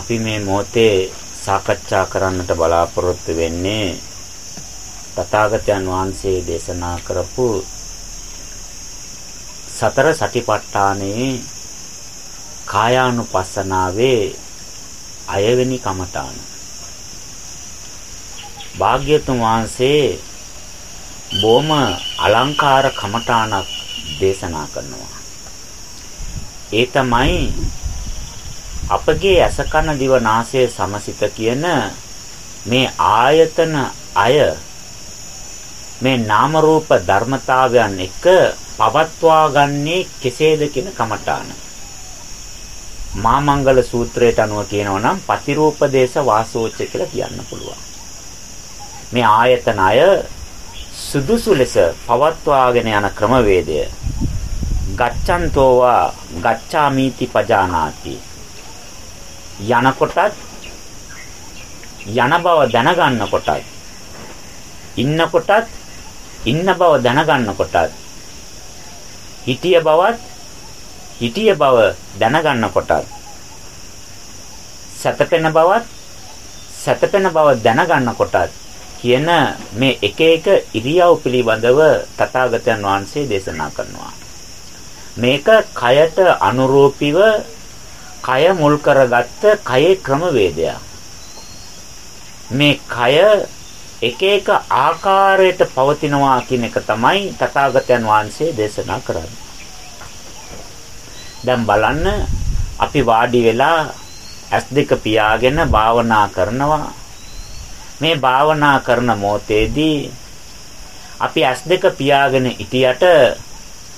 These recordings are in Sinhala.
අපි මේ මොහොතේ සාකච්ඡා කරන්නට බලාපොරොත්තු වෙන්නේ තථාගතයන් වහන්සේ දේශනා කරපු සතර සටිපට්ඨානයේ කායානුපස්සනාවේ අයවෙනි කමඨාන. භාග්‍යතුන් වහන්සේ බොම අලංකාර කමඨානක් දේශනා කරනවා. ඒ තමයි අපගේ අසකන දිව නාසය සමසිත කියන මේ ආයතන අය මේ නාම රූප ධර්මතාවයන් එක්ක පවත්වා ගන්නේ කෙසේද කියන කමඨාන. මාමංගල සූත්‍රයට අනුව කියනවා නම් පතිරූපදේශ වාසෝච්ච කියලා කියන්න පුළුවන්. මේ ආයතන අය සුදුසු ලෙස පවත්වාගෙන යන ක්‍රමවේදය ගච්ඡන්තෝවා ගච්ඡාමීති පජානාති යනකොටත් යන බව දැනගන්නකොටත් ඉන්නකොටත් ඉන්න බව දැනගන්නකොටත් හිටිය බවත් හිටිය බව දැනගන්නකොටත් සැතපෙන බවත් සැතපෙන බව දැනගන්නකොටත් කියන මේ එක එක ඉරියව් පිළිබඳව තථාගතයන් වහන්සේ දේශනා කරනවා. මේක කයට අනුරූපීව කය මුල් කරගත්ත කයේ ක්‍රමවේදයක්. මේ කය එක එක ආකාරයට පවතිනවා කියන එක තමයි තථාගතයන් වහන්සේ දේශනා කරන්නේ. දැන් බලන්න අපි වාඩි වෙලා S2 පියාගෙන භාවනා කරනවා. මේ භාවනා කරන මොහොතේදී අපි S2 පියාගෙන ඉතියට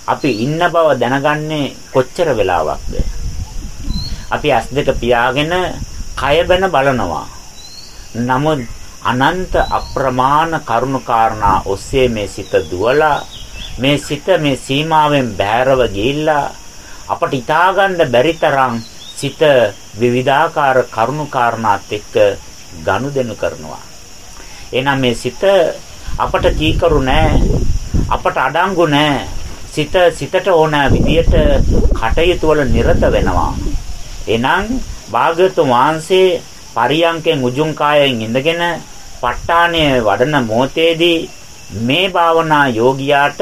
අපි ඉන්න බව දැනගන්නේ කොච්චර වෙලාවක්ද? අපි ඇස් දෙක පියාගෙන කය බැන බලනවා. නමුත් අනන්ත අප්‍රමාණ කරුණු කාරණා ඔස්සේ මේ සිත දුවලා මේ සිත මේ සීමාවෙන් බැහැරව ගිහිල්ලා අපට හිතාගන්න බැරි තරම් සිත විවිධාකාර කරුණු කාරණාත් එක්ක ගනුදෙනු කරනවා. එහෙනම් මේ සිත අපට කීකරු නෑ අපට අඩංගු නෑ සිත සිතට ඕන විදියට කටයුතු වල නිරත වෙනවා එනම් භාග්‍යතුන් වහන්සේ පරියංකෙන් උජුං කායෙන් ඉඳගෙන ප ဋ ාණය වඩන මොහොතේදී මේ භාවනා යෝගියාට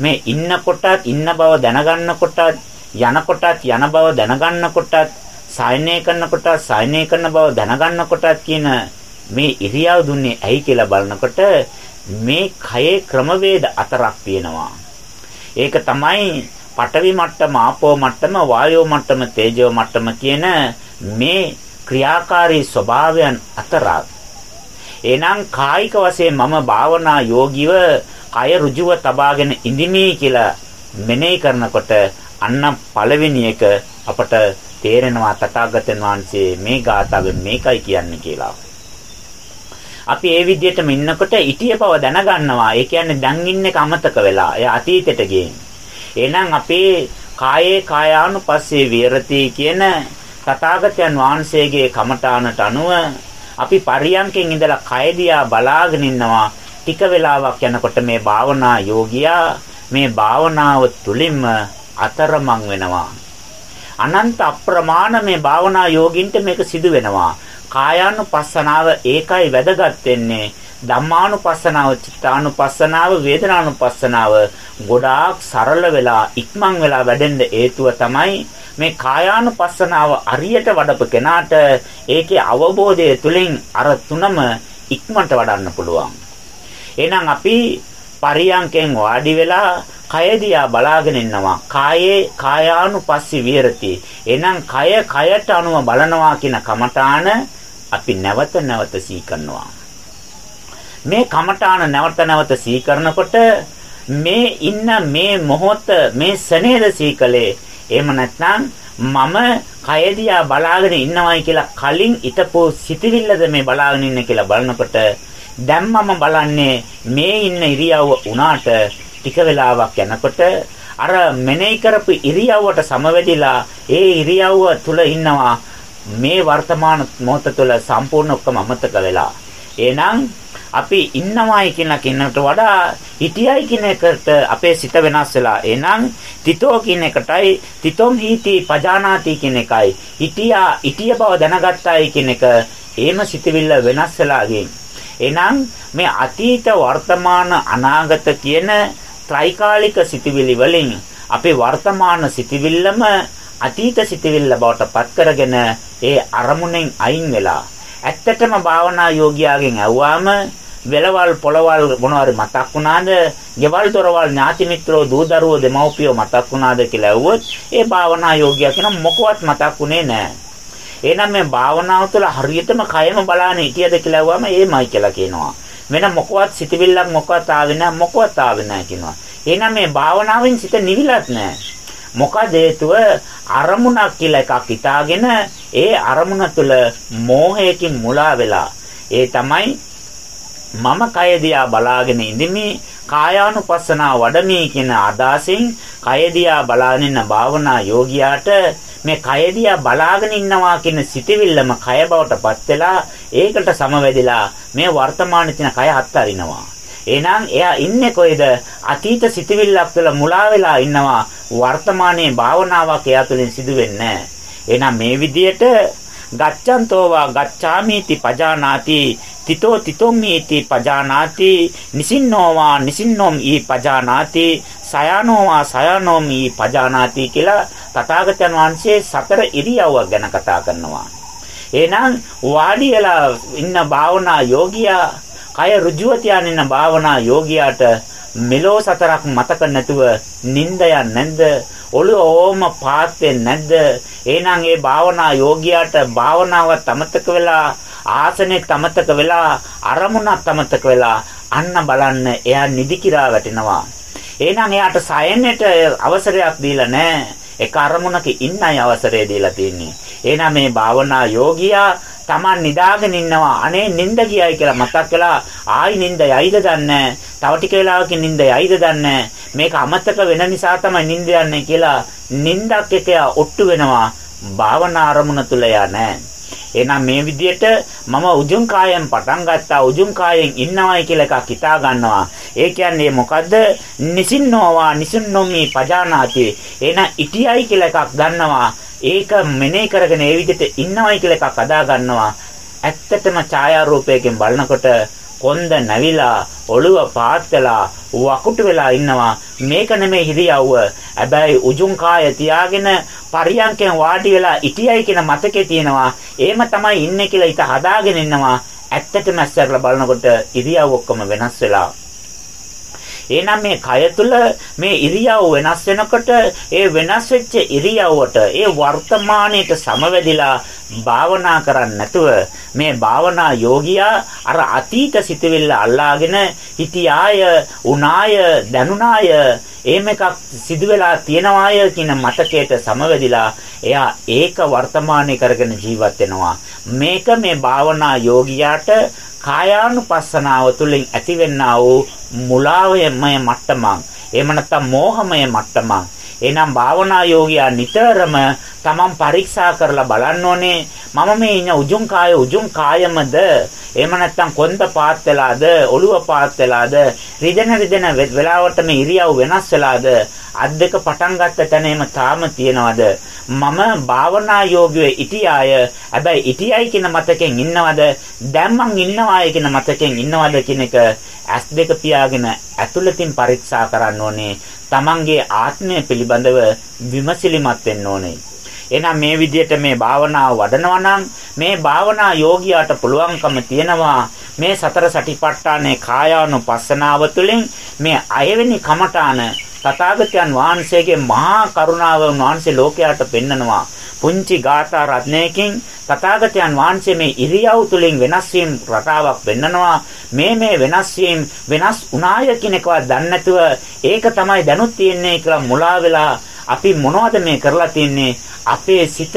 මේ ඉන්න කොටත් ඉන්න බව දැනගන්න කොටත් යන කොටත් යන බව දැනගන්න කොටත් සායනය කරන කොටත් සායනය කරන බව දැනගන්න කොටත් කියන මේ ඉරියව් දුන්නේ ඇයි කියලා බලනකොට මේ කයේ ක්‍රමවේද අතරක් තියෙනවා. ඒක තමයි පඨවි මට්ටම, ආපෝ මට්ටම, වායෝ මට්ටම, තේජෝ මට්ටම කියන මේ ක්‍රියාකාරී ස්වභාවයන් අතරක්. එනම් කායික වශයෙන් මම භාවනා යෝගීව කය ඍජුව තබාගෙන ඉඳිමි කියලා මෙනෙහි කරනකොට අන්න පළවෙනි එක අපට තේරෙනවා තථාගතයන් වහන්සේ මේ ගාථාවෙන් මේකයි කියන්නේ කියලා. අපි ඒ විදිහටම ඉන්නකොට ඉටිය බව දැනගන්නවා. ඒ කියන්නේ දැන් ඉන්නේ කමතක වෙලා. එයා අතීතයට ගිහින්. එහෙනම් අපේ කායේ කායානුපස්සේ විරති කියන තථාගතයන් වහන්සේගේ කමඨානට අනුව අපි පරියන්කෙන් ඉඳලා කය දිහා බලාගෙන ඉන්නවා. ටික වෙලාවක් යනකොට මේ භාවනා යෝගියා මේ භාවනාව තුලින්ම අතරමං වෙනවා. අනන්ත අප්‍රමාණ මේ භාවනා යෝගින්ට මේක සිදු වෙනවා. කායානුපස්සනාව ඒකයි වැදගත් වෙන්නේ ධම්මානුපස්සනාව, චිත්තානුපස්සනාව, වේදනානුපස්සනාව ගොඩාක් සරල වෙලා ඉක්මන් වෙලා වැඩෙන්න හේතුව තමයි මේ කායානුපස්සනාව අරියට වඩපු කෙනාට ඒකේ අවබෝධය තුලින් අර තුනම ඉක්මනට වඩන්න පුළුවන්. එහෙනම් අපි පරියංකෙන් වාඩි වෙලා කය දිහා බලාගෙන ඉන්නවා. කායේ කායානුපස්සී විහෙරති. එහෙනම් කය කයට අනුව බලනවා කියන කමඨාන අපි නැවත නැවත සී කරනවා. මේ කමඨාන නැවත නැවත සීකරනකොට මේ ඉන්න මේ මොහොත මේ සනේද සීකලේ එහෙම නැත්නම් මම කයදියා බලාගෙන ඉන්නවයි කියලා කලින් ිටපෝ සිටිවිල්ලද මේ බලාගෙන ඉන්නේ කියලා බලනකොට දැන් මම බලන්නේ මේ ඉන්න ඉරියව්ව උනාට ටික වෙලාවක් යනකොට අර මෙනෙහි කරපු ඉරියව්වට සමවැදිලා ඒ ඉරියව්ව තුල ඉන්නවා මේ වර්තමාන මොහොත තුළ සම්පූර්ණ ඔක්කොම අමතක වෙලා. එහෙනම් අපි ඉන්නවයි කියන කෙනට වඩා හිටියයි කියන එකට අපේ සිත වෙනස් වෙලා. එහෙනම් තිතෝ කියන එකටයි තිතොම් හීති පජානාති කියන එකයි. හිටියා හිටිය බව දැනගත්තයි කියන එක එහෙම සිතවිල්ල වෙනස් වෙලා ගින්. එහෙනම් මේ අතීත වර්තමාන අනාගත කියන ත්‍රිකාලික සිතවිලි වලින් අපේ වර්තමාන සිතවිල්ලම අතීත සිතවිල්ල බවට පත් කරගෙන ඒ අරමුණෙන් අයින් වෙලා ඇත්තටම භාවනා යෝගියාගෙන් ඇහුවාම වෙලවල් පොළවල් මොනවාරි මතක් වුණාද? ගෙවල් දොරවල් ඥාති මිත්‍රෝ දූ දරුවෝ දෙමව්පියෝ මතක් වුණාද කියලා ඇහුවොත් ඒ භාවනා යෝගියා කියන මොකවත් මතක් වුණේ නැහැ. එහෙනම් මේ භාවනාව තුළ හරියටම කයම බලාන හිටියද කියලා ඇහුවම ඒමයි කියලා කියනවා. වෙන මොකවත් සිතවිල්ලක් මොකවත් ආවේ නැහැ මොකවත් ආවේ නැහැ කියනවා. එහෙනම් මේ භාවනාවෙන් සිත නිවිලත් නැහැ. මොකද හේතුව අරමුණක් කියලා එකක් හිතාගෙන ඒ අරමුණ තුළ මෝහයකින් මුලා වෙලා ඒ තමයි මම කය දිහා බලාගෙන ඉඳිමි කායානුපස්සනාව වඩමි කියන අදහසින් කය දිහා බලාගෙන ඉන්න භාවනා යෝගියාට මේ කය දිහා බලාගෙන ඉන්නවා කියන සිතවිල්ලම කය බවට පත් වෙලා ඒකට සමවැදිලා මේ වර්තමානයේ තියෙන කය අත්හරිනවා. එහෙනම් එයා ඉන්නේ කොයිද? අතීත සිතවිල්ලක් තුළ මුලා වෙලා ඉන්නවා. වර්තමානයේ භාවනාවක් එයා තුළින් සිදු වෙන්නේ එහෙනම් මේ විදියට ගච්ඡන්තෝවා ගච්ඡාමිති පජානාති තිතෝ තිතොම්මීති පජානාති නිසින්නෝවා නිසින්නෝම් ඊ පජානාති සයනෝවා සයනෝම් ඊ පජානාති කියලා තථාගතයන් වහන්සේ සතර ඉරියව්වක් ගැන කතා කරනවා. එහෙනම් වාඩි වෙලා ඉන්න භාවනා යෝගියා කය ඍජුව තියාගෙන භාවනා යෝගියාට මෙලෝ සතරක් මතක නැතුව නිින්දයක් නැද්ද? ඔළුව ඕම පාත් නැද්ද? එහෙනම් ඒ භාවනා යෝගියාට භාවනාව තමතක වෙලා ආසනේ තමතක වෙලා අරමුණක් තමතක වෙලා අන්න බලන්න එයා නිදි කිරා වැටෙනවා. එහෙනම් එයාට සයන්නට අවසරයක් දීලා නැහැ. එක අරමුණක ඉන්නයි අවසරය දීලා තියෙන්නේ. එහෙනම් මේ භාවනා යෝගියා Taman නිදාගෙන ඉන්නවා. අනේ නිින්ද ගියයි කියලා මතක් වෙලා ආයි නිින්ද යයිද දන්නේ තව ටික වෙලාවකින් නිින්ද යයිද දන්නේ මේක අමතක වෙන නිසා තමයි නිින්ද යන්නේ කියලා නිින්දක් එක ඔට්ටු වෙනවා. භාවනා අරමුණ තුල යා නැහැ. එහෙනම් මේ විදිහට මම උජුං කායෙන් පටන් ගත්තා උජුං කායෙන් ඉන්නවයි කියලා එකක් හිතා ගන්නවා. ඒ කියන්නේ මොකද්ද? නිසින්නෝවා නිසින්නෝමි පජානාති. එහෙනම් ඉටියයි කියලා එකක් ගන්නවා. ඒක මෙනෙහි කරගෙන ඒ විදිහට ඉන්නවයි කියලා එකක් අදා ගන්නවා. ඇත්තටම ඡායාරූපයෙන් බලනකොට කොන්ද නැවිලා ඔළුව පාත් වෙලා වකුටු වෙලා ඉන්නවා. මේක නෙමෙයි හිරියව්ව. හැබැයි උජුං කාය තියාගෙන පරියන්කෙන් වාඩි වෙලා ඉටියයි කියන මතකේ තියෙනවා. එහෙම තමයි ඉන්නේ කියලා හිත හදාගෙන ඉන්නවා. ඇත්තටම ඇස්සරලා බලනකොට ඉරියව් ඔක්කොම වෙනස් වෙලා. එහෙනම් මේ කය තුල මේ ඉරියව් වෙනස් වෙනකොට ඒ වෙනස් වෙච්ච ඉරියව්වට ඒ වර්තමානයේට සමවැදිලා භාවනා කරන්නේ නැතුව මේ භාවනා යෝගියා අර අතීත සිතවිල්ල අල්ලාගෙන හිතියාය උනාය දැනුනාය එහෙම එකක් සිදු වෙලා තියෙනවාය කියන මතකයට සමවැදිලා එයා ඒක වර්තමානයේ කරගෙන ජීවත් වෙනවා. මේක මේ භාවනා යෝගියාට කායානුපස්සනාව තුළින් ඇතිවෙනා වූ මුලාවයමය මට්ටමක්. එහෙම නැත්නම් මෝහමය මට්ටමක්. එහෙනම් භාවනා යෝගියා නිතරම තමන් පරීක්ෂා කරලා බලන්න ඕනේ. මම මේ ඉන්න උජුං කාය උජුං කායමද? එහෙම නැත්නම් කොන්ද පාත් වෙලාද? ඔළුව පාත් වෙලාද? රිදෙන රිදෙන වෙලාවට මේ ඉරියව් වෙනස් වෙලාද? අත් දෙක පටන් ගත්ත තැන එහෙම තාම තියනවද? මම භාවනා යෝගියේ ඉතියාය හැබැයි ඉතියයි කියන මතකෙන් ඉන්නවද? දැන් මං ඉන්නවාය කියන මතකෙන් ඉන්නවද කියන එක ඇස් දෙක පියාගෙන ඇතුළතින් පරීක්ෂා කරන්න ඕනේ. තමන්ගේ ආත්මය පිළිබඳව විමසිලිමත් වෙන්න ඕනේ. එහෙනම් මේ විදිහට මේ භාවනාව වඩනවා නම් මේ භාවනා යෝගියාට පුළුවන්කම තියෙනවා මේ සතර සටිපට්ඨානේ කායානුපස්සනාව තුළින් මේ අයවෙනි කමඨාන තථාගතයන් වහන්සේගේ මහා කරුණාව වහන්සේ ලෝකයට පෙන්නනවා. පුංචි ගාථා රත්නයකින් තථාගතයන් වහන්සේ මේ ඉරියව් තුලින් වෙනස් වීම රටාවක් වෙන්නනවා. මේ මේ වෙනස් වීම වෙනස් උනාය කියන එකවත් දන්නේ නැතුව ඒක තමයි දැනුත් තියෙන්නේ කියලා මුලා වෙලා අපි මොනවද මේ කරලා තින්නේ? අපේ සිත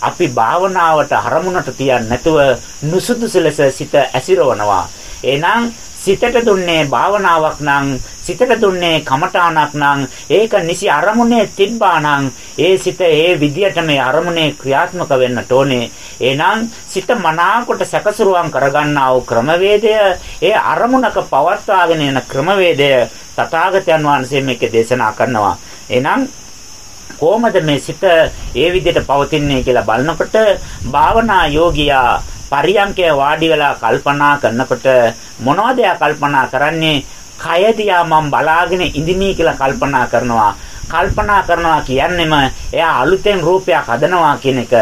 අපි භාවනාවට අරමුණට තියන්නේ නැතුව නුසුදුසු ලෙස සිත ඇසිරවනවා. එහෙනම් සිතට දුන්නේ භාවනාවක් නම් සිතට දුන්නේ කමඨාණක් නම් ඒක නිසි අරමුණේ තිබ්බා නම් ඒ සිත ඒ විදියට මේ අරමුණේ ක්‍රියාත්මක වෙන්නට ඕනේ. එහෙනම් සිත මනාකොට සැකසුරුවම් කරගන්නා වූ ක්‍රමවේදය ඒ අරමුණක පවත්වාගෙන යන ක්‍රමවේදය තථාගතයන් වහන්සේ මේකේ දේශනා කරනවා. එහෙනම් කොහොමද මේ සිත ඒ විදිහට පවතින්නේ කියලා බලනකොට භාවනා යෝගියා පරියංකය වාඩි වෙලා කල්පනා කරනකොට මොනවද එයා කල්පනා කරන්නේ? කය දිහා මම බලාගෙන ඉඳිමි කියලා කල්පනා කරනවා. කල්පනා කරනවා කියන්නේම එයා අලුතෙන් රූපයක් හදනවා කියන එක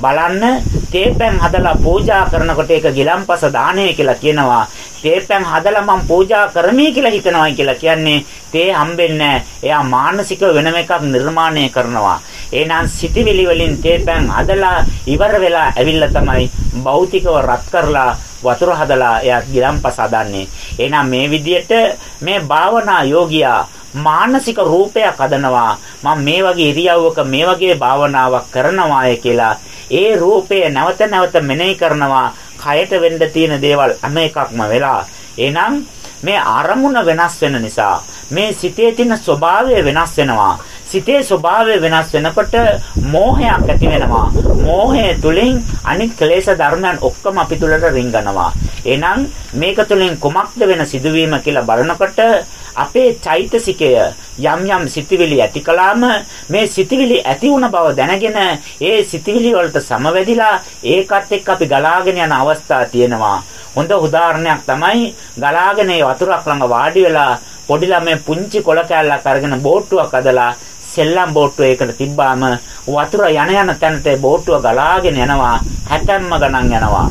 බලන්න තේපෙන් හදලා පූජා කරනකොට ඒක ගිලම්පස දාණය කියලා කියනවා. තේපෙන් හදලා මම පූජා කරමි කියලා හිතනවා කියලා කියන්නේ තේ හම්බෙන්නේ එයා මානසික වෙනම එකක් නිර්මාණය කරනවා. එහෙනම් සිටිවිලි වලින් තේපෙන් හදලා ඉවර වෙලා ඇවිල්ලා තමයි භෞතිකව රත් කරලා වතුර හදලා එයා ගිලම්පස හදන්නේ. එහෙනම් මේ විදිහට මේ භාවනා යෝගියා මානසික රූපයක් හදනවා මම මේ වගේ ඉරියව්වක මේ වගේ භාවනාවක් කරනවාය කියලා ඒ රූපය නැවත නැවත මෙනෙහි කරනවා කයට වෙන්න තියෙන දේවල් හැම එකක්ම වෙලා එහෙනම් මේ අරමුණ වෙනස් වෙන නිසා මේ සිතේ තියෙන ස්වභාවය වෙනස් වෙනවා සිතේ ස්වභාවය වෙනස් වෙනකොට මෝහයක් ඇති වෙනවා. මෝහය තුලින් අනිත් ක්ලේශ ධර්මයන් ඔක්කොම අපි තුලට රිංගනවා. එහෙනම් මේක තුලින් කුමක්ද වෙන සිදුවීම කියලා බලනකොට අපේ චෛතසිකය යම් යම් සිතිවිලි ඇති කළාම මේ සිතිවිලි ඇති වුණ බව දැනගෙන ඒ සිතිවිලි වලට සමවැදිලා ඒකත් එක්ක අපි ගලාගෙන යන අවස්ථා තියෙනවා. හොඳ උදාහරණයක් තමයි ගලාගෙන ඒ වතුරක් ළඟ වාඩි වෙලා පොඩි ළමයි පුංචි කොළ කෑල්ලක් අරගෙන බෝට්ටුවක් අදලා සෙල්ලම් බෝට්ටුව ඒකට තිබ්බාම වතුර යන යන තැනට බෝට්ටුව ගලාගෙන යනවා හැතැම්ම ගණන් යනවා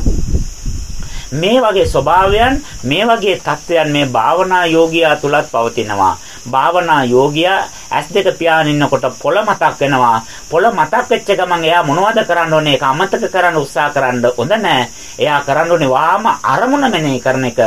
මේ වගේ ස්වභාවයන් මේ වගේ தත්වයන් මේ භාවනා යෝගියා තුලත් පවතිනවා. භාවනා යෝගියා ඇස් දෙක පියාගෙන ඉන්නකොට පොළ මතක් වෙනවා. පොළ මතක් වෙච්ච ගමන් එයා මොනවද කරන්න ඕනේ? ඒක අමතක කරන්න උත්සාහ කරන්න හොඳ නැහැ. එයා කරන්න ඕනේ වාම අරමුණ මෙනෙහි කරන එක.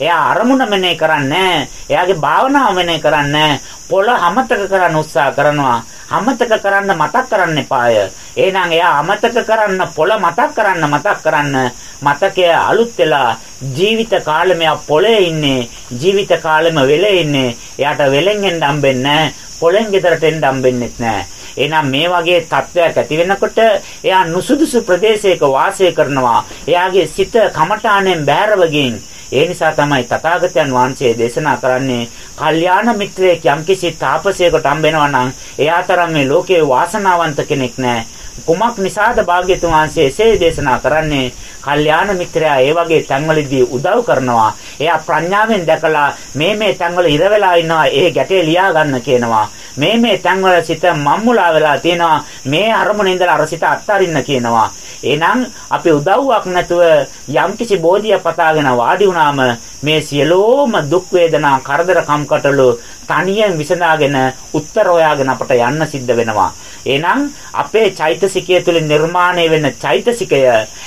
එයා අරමුණ මෙනෙහි කරන්නේ එයාගේ භාවනාව මෙනෙහි කරන්නේ පොළ අමතක කරන්න උත්සාහ කරනවා. අමතක කරන්න මතක් කරන්න එපාය. එහෙනම් එයා අමතක කරන්න පොළ මතක් කරන්න මතක් කරන්න මතකය අලුත් වෙලා ජීවිත කාලෙම පොළේ ඉන්නේ ජීවිත කාලෙම වෙලේ ඉන්නේ. එයාට වෙලෙන් එන්න හම්බෙන්නේ පොළෙන් ගෙදරට එන්න හම්බෙන්නෙත් නැහැ. එහෙනම් මේ වගේ තත්ත්වයක් ඇති වෙනකොට එයා නුසුදුසු ප්‍රදේශයක වාසය කරනවා එයාගේ සිත කමඨාණයෙන් බැහැරව ගින් ඒ නිසා තමයි තථාගතයන් වහන්සේ දේශනා කරන්නේ කල්යාණ මිත්‍රයෙක් යම්කිසි තාපසයෙකුට හම්බෙනවා නම් එයා තරම් මේ ලෝකේ වාසනාවන්ත කෙනෙක් නැහැ. කුමක් නිසාද භාග්‍යතුන් වහන්සේ එසේ දේශනා කරන්නේ? කල්යාණ මිත්‍රයා ඒ වගේ තැන්වලදී උදව් කරනවා. එයා ප්‍රඥාවෙන් දැකලා මේ මේ තැන්වල ඉර වෙලා ඉන්නවා. ඒ ගැටේ ලියා ගන්න කියනවා. මේ මේ තැන්වල සිත මම්මුලා වෙලා තියෙනවා. මේ අරමුණේ ඉඳලා අර සිත අත්හරින්න කියනවා. එහෙනම් අපි උදව්වක් නැතුව යම්කිසි බෝධිය පතාගෙන වාඩි වුණාම මේ සියලෝම දුක් වේදනා කරදර කම්කටොළු තනියෙන් විසඳාගෙන උත්තර හොයාගෙන අපට යන්න සිද්ධ වෙනවා. එහෙනම් අපේ චෛතසිකය තුළ නිර්මාණය වෙන චෛතසිකය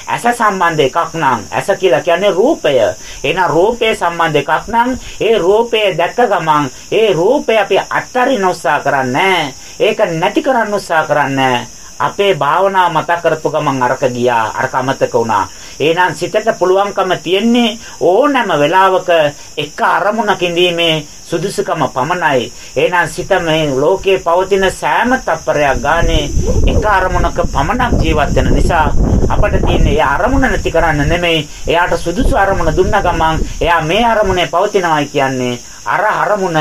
ඇස සම්බන්ධ එකක් නම් ඇස කියලා කියන්නේ රූපය. එහෙනම් රූපේ සම්බන්ධ එකක් නම් ඒ රූපය දැක්ක ගමන් ඒ රූපය අපි අත්තරින් උත්සාහ කරන්නේ ඒක නැති කරන්න උත්සාහ කරන්නේ අපේ භාවනාව මතක් කරපු ගමන් අරක ගියා අරක අමතක වුණා. එහෙනම් සිතට පුළුවන්කම තියෙන්නේ ඕනෑම වෙලාවක එක අරමුණක ඉඳීමේ සුදුසුකම පමණයි. එහෙනම් සිත මේ ලෝකයේ පවතින සෑම තප්පරයක් ගානේ එක අරමුණක පමණක් ජීවත් වෙන නිසා අපට තියෙන්නේ ඒ අරමුණ නැති කරන්න නෙමෙයි එයාට සුදුසු අරමුණ දුන්න ගමන් එයා මේ අරමුණේ පවතිනවායි කියන්නේ අර අරමුණ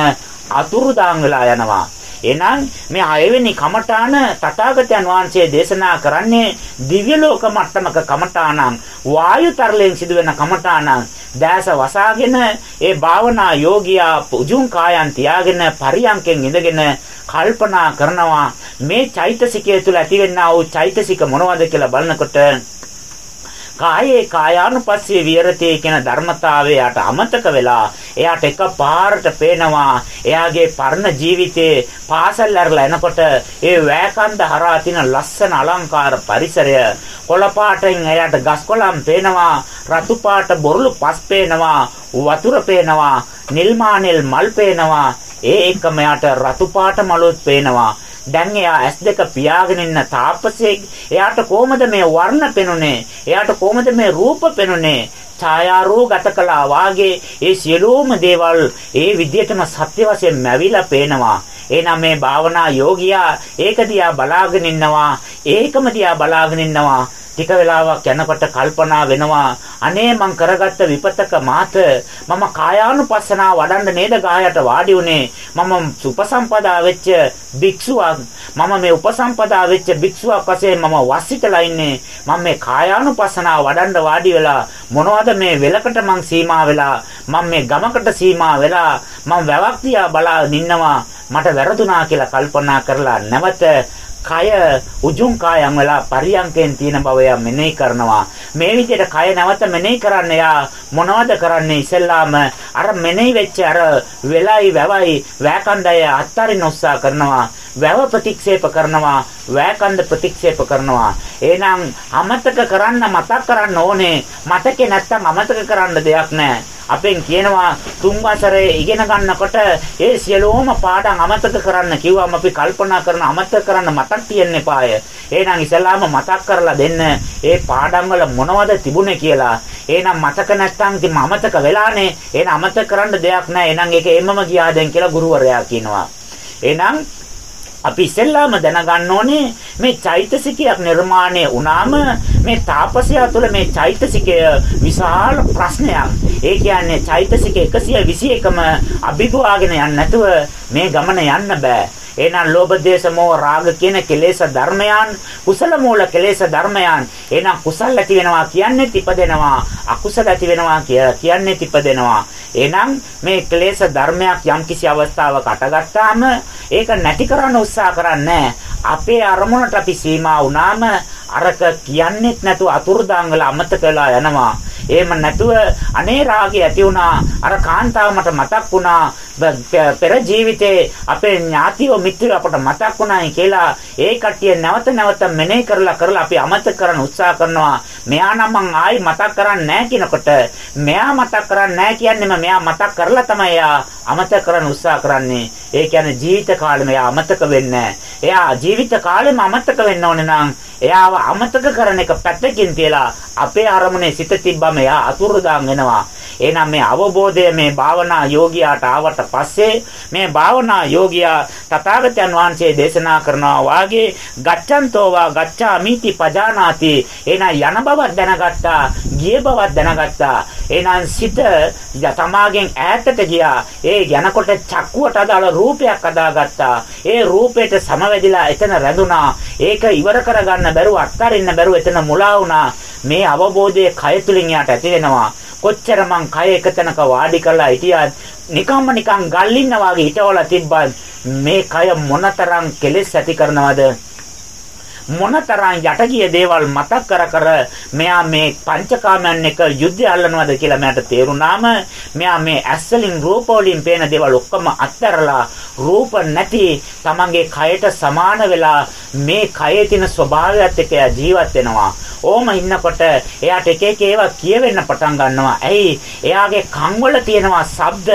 අතුරුදාන් වෙලා යනවා. එහෙනම් මේ ආයවෙනි කමඨාන තථාගතයන් වහන්සේ දේශනා කරන්නේ දිව්‍ය ලෝක මට්ටමක කමඨානම් වායු තරලෙන් සිදුවෙන කමඨානම් දැස වසාගෙන ඒ භාවනා යෝගියා උජුං කායන් තියාගෙන පරියන්කෙන් ඉඳගෙන කල්පනා කරනවා මේ චෛතසිකය තුළ ඇතිවෙනා වූ චෛතසික මොනවද කියලා බලනකොට කායේ කායානුපස්සේ විරතේ කියන ධර්මතාවයට අමතක වෙලා එයාට එකපාරට පේනවා. එයාගේ පරණ ජීවිතේ පාසල් ඇරලා එනකොට ඒ වෑකන්ද හරහා තියෙන ලස්සන අලංකාර පරිසරය කොළපාටෙන් එයාට ගස්කොළන් පේනවා රතු පාට බොරළු පස් පේනවා වතුර පේනවා නිල් මානෙල් මල් පේනවා. ඒ එක්කම යාට රතු පාට මලුත් පේනවා. දැන් එයා S2 පියාගෙන ඉන්න තාපසෙක් එයාට කොහොමද මේ වර්ණ පෙනුනේ? එයාට කොහොමද මේ රූප පෙනුනේ? ඡායාරූගත කළා වාගේ ඒ සියලුම දේවල් ඒ විදිහටම සත්‍ය වශයෙන් මැවිලා පේනවා. එහෙනම් මේ භාවනා යෝගියා ඒක දිහා බලාගෙන ඉන්නවා. ඒකම දිහා බලාගෙන ඉන්නවා. ටික වෙලාවක් යනකොට කල්පනා වෙනවා අනේ මං කරගත්ත විපතක මාත මම කායානුපස්සනා වඩන්න නේද ගායට වාඩි උනේ මම උපසම්පදා වෙච්ච භික්ෂුවක්. මම මේ උපසම්පදා වෙච්ච භික්ෂුවක් වශයෙන් මම වස්සිතලා ඉන්නේ. මම මේ කායානුපස්සනා වඩන්න වාඩි වෙලා මොනවද මේ වෙලකට මං සීමා වෙලා? මම මේ ගමකට සීමා වෙලා මම වැවක් දිහා බලා ඉන්නවා මට වැරදුනා කියලා කල්පනා කරලා නැවත කය උජුං කායම් වෙලා පරියංකෙන් තියෙන බව එයා මෙනෙහි කරනවා. මේ විදිහට කය නැවත මෙනෙහි කරන්න එයා මොනවද කරන්නේ ඉස්සෙල්ලාම අර මෙනෙහි වෙච්ච අර වෙලයි වැවයි වෑකණ්ඩය අත්තරින් උත්සාහ කරනවා. වැව ප්‍රතික්ෂේප කරනවා වෑකන්ද ප්‍රතික්ෂේප කරනවා එහෙනම් අමතක කරන්න මතක් කරන්න ඕනේ මතකේ නැත්තම් අමතක කරන්න දෙයක් නැහැ අපෙන් කියනවා තුන් වසරේ ඉගෙන ගන්නකොට ඒ සියලුම පාඩම් අමතක කරන්න කිව්වම අපි කල්පනා කරන අමතක කරන්න මතක් තියන්න එපාය. එහෙනම් ඉස්සලාම මතක් කරලා දෙන්න ඒ පාඩම් වල මොනවද තිබුණේ කියලා. එහෙනම් මතක නැත්තම් ඉතින් අමතක වෙලානේ. එහෙනම් අමතක කරන්න දෙයක් නැහැ. එහෙනම් ඒක එම්මම ගියා දැන් කියලා ගුරුවරයා කියනවා. එහෙනම් අපි ඉස්සෙල්ලාම දැනගන්න ඕනේ මේ චෛතසිකයක් නිර්මාණය වුණාම මේ තාපසයා තුළ මේ චෛතසිකය විශාල ප්‍රශ්නයක්. ඒ කියන්නේ චෛතසික 121ම අභිභවාගෙන යන්නේ නැතුව මේ ගමන යන්න බෑ. එහෙනම් ලෝභ දේශ මොහ රාග කියන කෙලෙස් ධර්මයන් කුසල මූල කෙලෙස් ධර්මයන් එහෙනම් කුසල් ඇති වෙනවා කියන්නේ තිපදෙනවා අකුසල ඇති වෙනවා කියන්නේ තිපදෙනවා එහෙනම් මේ ක්ලේශ ධර්මයක් යම්කිසි අවස්ථාවක අටගත්තාම ඒක නැති කරන්න උත්සාහ කරන්නේ අපේ අරමුණට අපි සීමා වුණාම අරක කියන්නෙත් නැතුව අතුරුදාන් වල අමතක වෙලා යනවා. එහෙම නැතුව අනේ රාගය ඇති වුණා අර කාන්තාව මට මතක් වුණා පෙර ජීවිතේ අපේ ඥාතියෝ මිත්‍රයෝ අපට මතක් වුණායි කියලා ඒ කට්ටිය නැවත නැවත මෙනෙහි කරලා කරලා අපි අමතක කරන්න උත්සාහ කරනවා. මෙයා නම් මං ආයි මතක් කරන්නේ නැහැ කියනකොට මෙයා මතක් කරන්නේ නැහැ කියන්නේම මෙයා මතක් කරලා තමයි එයා අමතක කරන්න උත්සාහ කරන්නේ. ඒ කියන්නේ ජීවිත කාලෙම එයා අමතක වෙන්නේ එයා ජීවිත කාලෙම අමතක වෙන්න ඕනේ නම් එයාව අමතක කරන එක පැත්තකින් තියලා අපේ අරමුණේ සිත තිබ්බම එයා අතුරුදාන් වෙනවා. එහෙනම් මේ අවබෝධය මේ භාවනා යෝගියාට ආවට පස්සේ මේ භාවනා යෝගියා තථාගතයන් වහන්සේ දේශනා කරනවා වාගේ ගච්ඡන්තෝවා ගච්ඡාමිති පජානාති. එහෙනම් යන බවක් දැනගත්තා ගිය බවක් දැනගත්තා. එහෙනම් සිත තමාගෙන් ඈතට ගියා. ඒ යනකොට චක්කුවට අදාළ රූපයක් අදාගත්තා. ඒ රූපයට සමවැදිලා එතන රැඳුණා. ඒක ඉවර කරගන්න බැරුව අත්හරින්න බැරුව එතන මුලා වුණා. මේ අවබෝධයේ කය තුලින් යාට ඇති වෙනවා. කොච්චර මං කය එක තැනක වාඩි කරලා හිටියත් නිකම්ම නිකන් ගල්ලින්න වාගේ හිටවලා තිබ්බත් මේ කය මොනතරම් කෙලෙස් ඇති කරනවද? මොනතරම් යට ගිය දේවල් මතක් කර කර මෙයා මේ පංචකාමයන් එක යුද්ධය අල්ලනවද කියලා මට තේරුණාම මෙයා මේ ඇස්වලින් රූප වලින් පේන දේවල් ඔක්කොම අත්හැරලා රූප නැති තමන්ගේ කයට සමාන වෙලා මේ කයේ තියෙන ස්වභාවයත් එක්ක ජීවත් වෙනවා. ඕම ඉන්නකොට එයාට එක එක ඒවා කියවෙන්න පටන් ගන්නවා. ඇයි? එයාගේ කන් වල තියෙනවා ශබ්ද.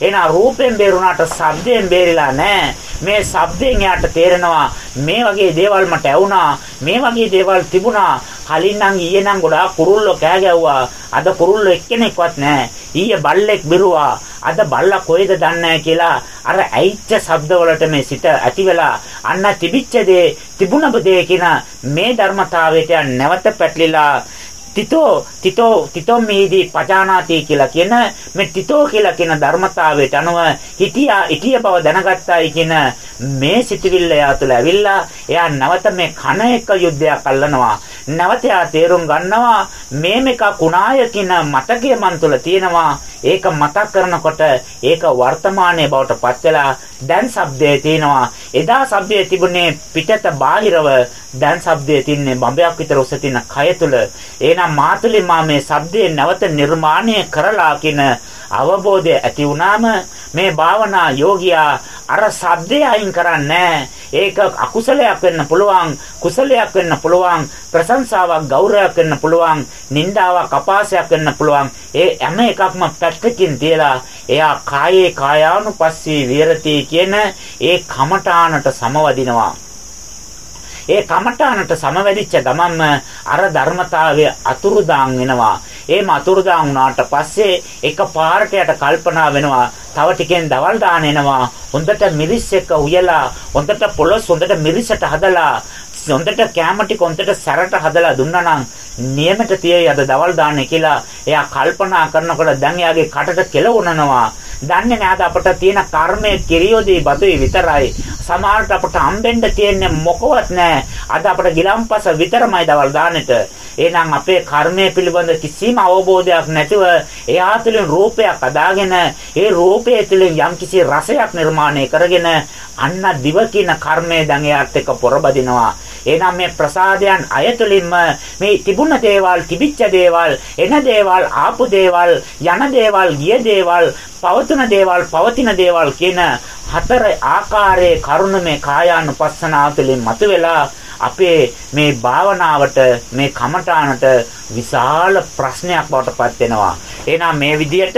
එහෙනම් රූපයෙන් බේරුණාට ශබ්දයෙන් බේරිලා නැහැ. මේ ශබ්දයෙන් එයාට තේරෙනවා මේ වගේ දේවල් මට ඇවුනා. මේ වගේ දේවල් තිබුණා. කලින් නම් ඊයේ නම් ගොඩාක් කුරුල්ලෝ කෑ ගැව්වා. අද කුරුල්ලෝ එක්කෙනෙක්වත් නැහැ. ඊයේ බල්ලෙක් බිරුවා. අද බල්ලා කොහෙද දන්නේ කියලා අර ඇයිච්ච ශබ්ද වලට මේ සිත ඇති වෙලා අන්න තිබිච්ච දේ තිබුණ දේ කියන මේ ධර්මතාවයට නැවත පැටලිලා තිතෝ තිතෝ තිතෝ මේදී පජානාති කියලා කියන මේ තිතෝ කියලා කියන ධර්මතාවයට අනුව හිටියා හිටිය බව දැනගත්තායි කියන මේ සිතවිල්ල යා තුළ ඇවිල්ලා එයා නැවත මේ කන එක යුද්ධයක් අල්ලනවා නැවත යා තේරුම් ගන්නවා මේ මේක කුණාය කියන මතකය මන් තුළ තියෙනවා ඒක මතක් කරනකොට ඒක වර්තමානයේ බවට පත් වෙලා දැන් shabdයේ තියෙනවා. එදා shabdයේ තිබුණේ පිටත බාහිරව දැන් shabdයේ තින්නේ බඹයක් විතර උස තියෙන කය තුල. එහෙනම් මාතුලි මා මේ shabdයේ නැවත නිර්මාණය කරලා කියන අවබෝධය ඇති වුණාම මේ භාවනා යෝගියා අර shabdය අයින් කරන්නේ ඒක අකුසලයක් වෙන්න පුළුවන් කුසලයක් වෙන්න පුළුවන් ප්‍රශංසාවක් ගෞරවයක් වෙන්න පුළුවන් නිന്ദාවක් අපාසයක් වෙන්න පුළුවන්. ඒ හැම එකක්ම පැත්තකින් තියලා එයා කායේ කායානුපස්සී විරති කියන ඒ කමඨානට සමවදිනවා. ඒ කමඨානට සමවැදිච්ච ගමන්ම අර ධර්මතාවය අතුරුදාන් වෙනවා. ඒ මතුරුදා වුණාට පස්සේ එක පාරට යට කල්පනා වෙනවා තව ටිකෙන් දවල් දාන එනවා. හොඳට මිරිස් එක උයලා හොඳට පොලොස් හොඳට මිරිසට හදලා හොඳට කැම ටික හොඳට සැරට හදලා දුන්නා නම් නියමට තියයි අද දවල් දාන්නේ කියලා එයා කල්පනා කරනකොට දැන් එයාගේ කටට කෙල උනනවා. දන්නේ නැද අපට තියෙන කර්මය කිරියෝදී බතුයි විතරයි. සමහරට අපට හම්බෙන්න තියෙන්නේ මොකවත් නැහැ. අද අපට ගිලම්පස විතරමයි දවල් දාන්නට. එහෙනම් අපේ කර්මය පිළිබඳ කිසිම අවබෝධයක් නැතුව එයා තුළින් රූපයක් අදාගෙන ඒ රූපය තුළින් යම්කිසි රසයක් නිර්මාණය කරගෙන අන්න දිව කියන කර්මය දැන් එයාත් එක්ක පොරබදිනවා. එහෙනම් මේ ප්‍රසාදයන් අයතුලින්ම මේ තිබුණ දේවල්, තිබිච්ච දේවල්, එන දේවල්, ආපු දේවල්, යන දේවල්, ගිය දේවල්, පවතුන දේවල්, පවතින දේවල් කියන හතර ආකාරයේ කරුණ මේ කායානුපස්සනාව තුළින් මතුවෙලා අපේ මේ භාවනාවට මේ කමඨානට විශාල ප්‍රශ්නයක් බවට පත් වෙනවා. එහෙනම් මේ විදියට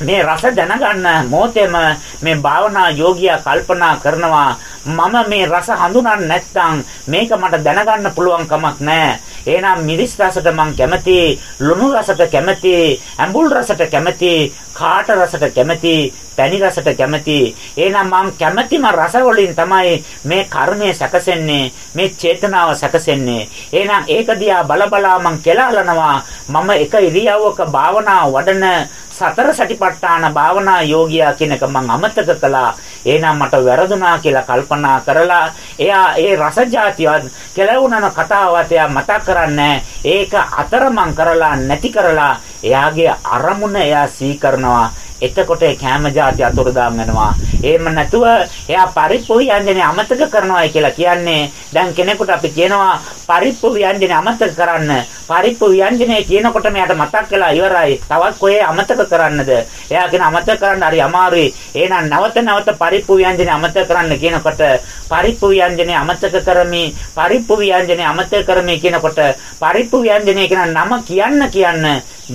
මේ රස දැනගන්න මොහොතේම මේ භාවනා යෝගියා කල්පනා කරනවා මම මේ රස හඳුනන්නේ නැත්නම් මේක මට දැනගන්න පුළුවන් කමක් නැහැ. එහෙනම් මිරිස් රසට මං කැමති, ලුණු රසට කැමති, ඇඹුල් රසට කැමති, කාට රසට කැමති, පැණි රසට කැමති. එහෙනම් මං කැමතිම රස වලින් තමයි මේ කර්මය සැකසෙන්නේ, මේ චේතනාව සැකසෙන්නේ. එහෙනම් ඒක දිහා බලබලා මං කෙලාලනවා. මම එක ඉරියව්වක භාවනා වඩන සතර සටිපට්ඨාන භාවනා යෝගියා කියන එක මම අමතක කළා. එහෙනම් මට වැරදුනා කියලා කල්පනා කරලා එයා ඒ රස જાතියවත් කෙලවුනන කතාවත් එයා මතක් කරන්නේ ඒක අතරමං කරලා නැති කරලා එයාගේ අරමුණ එයා සී කරනවා. එතකොට කැම જાති අතුරුදාම් වෙනවා. එහෙම නැතුව එයා පරිප්පු ව්‍යංජනේ අමතක කරනවා කියලා කියන්නේ දැන් කෙනෙකුට අපි කියනවා පරිප්පු ව්‍යංජනේ අමතක කරන්න. පරිප්පු ව්‍යංජනේ කියනකොට මෙයාට මතක් වෙලා ඉවරයි. තවත් කොහේ අමතක කරන්නද? එයා කියන අමතක කරන්න හරි අමාරුයි. එහෙනම් නැවත නැවත පරිප්පු ව්‍යංජනේ අමතක කරන්න කියනකොට පරිප්පු ව්‍යංජනේ අමතක කරමි පරිප්පු ව්‍යංජනේ අමතක කරමි කියනකොට පරිප්පු ව්‍යංජනේ කියන නම කියන්න කියන්න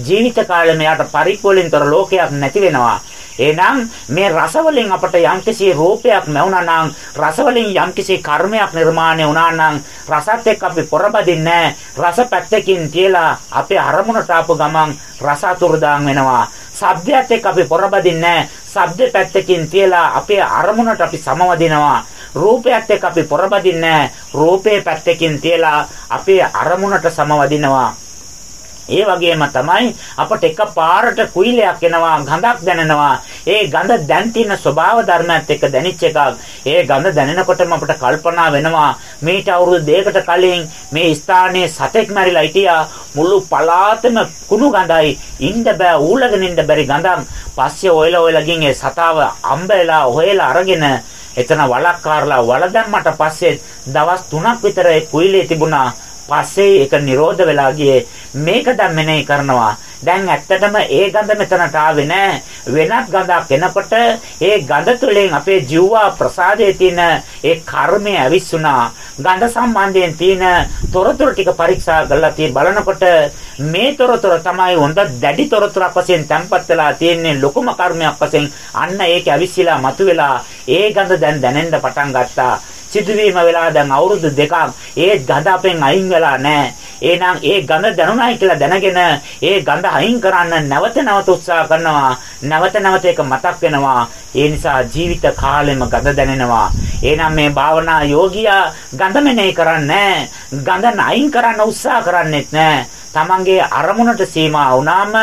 ජීවිත කාලෙම යාට පරිප්පු වලින්තර ලෝකයක් නැති වෙනවා. එහෙනම් මේ රස වලින් අපට යම්කිසි රූපයක් ලැබුණා නම් රස වලින් යම්කිසි කර්මයක් නිර්මාණය වුණා නම් රසත් එක්ක අපි පොරබදින්නේ රස පැත්තකින් තියලා අපේ අරමුණට ආපු ගමන් රස අතුරුදාන් වෙනවා. ශබ්දයට එක්ක අපි පොරබදින්නේ ශබ්ද පැත්තකින් තියලා අපේ අරමුණට අපි සමවදිනවා. රූපයත් එක්ක අපි පොරබදින්නේ රූපේ පැත්තකින් තියලා අපේ අරමුණට සමවදිනවා. ඒ වගේම තමයි අපට එකපාරට කුයිලයක් එනවා ගඳක් දැනෙනවා. ඒ ගඳ දැන් තියෙන ස්වභාව ධර්මයත් එක්ක දැනිච්ච එකක්. ඒ ගඳ දැනෙනකොටම අපට කල්පනා වෙනවා මේට අවුරුදු දෙකකට කලින් මේ ස්ථානයේ සතෙක් මැරිලා හිටියා. මුළු පළාතම කුණු ගඳයි. ඉන්න බෑ ඌලගෙන ඉන්න බැරි ගඳක්. පස්සේ ඔයලා ඔයලා ගින් ඒ සතාව අම්බෙලා හොයලා අරගෙන එතන වලක් කාරලා වල දැම්මට පස්සේ දවස් 3ක් විතර ඒ කුයිලේ තිබුණා. පස්සේ ඒක නිරෝධ වෙලා ගියේ. මේක දැන් මෙනෙහි කරනවා. දැන් ඇත්තටම ඒ ගඳ මෙතනට ආවේ නෑ. වෙනත් ගඳක් එනකොට ඒ ගඳ තුළින් අපේ ජීවා ප්‍රසාදයේ තියෙන ඒ කර්මය ඇවිස්සුනා. ගඳ සම්බන්ධයෙන් තියෙන තොරතුරු ටික පරීක්ෂා කරලා tie බලනකොට මේ තොරතුරු තමයි හොඳ දැඩි තොරතුරක් වශයෙන් තැම්පත් වෙලා තියෙන්නේ ලොකුම කර්මයක් වශයෙන්. අන්න ඒක ඇවිස්සලා මතුවෙලා ඒ ගඳ දැන් දැනෙන්න පටන් ගත්තා. සිදුවීම වෙලා දැන් අවුරුදු දෙකක් ඒ ගඳ අපෙන් අයින් වෙලා නැහැ. එහෙනම් ඒ ගඳ දැනුණායි කියලා දැනගෙන ඒ ගඳ අයින් කරන්න නැවත නැවත උත්සාහ කරනවා. නැවත නැවත ඒක මතක් වෙනවා. ඒ නිසා ජීවිත කාලෙම ගඳ දැනෙනවා. එහෙනම් මේ භාවනා යෝගියා ගඳ මෙනෙහි කරන්නේ ගඳ අයින් කරන්න උත්සාහ කරන්නේත් නැහැ. තමන්ගේ අරමුණට සීමා වුණාම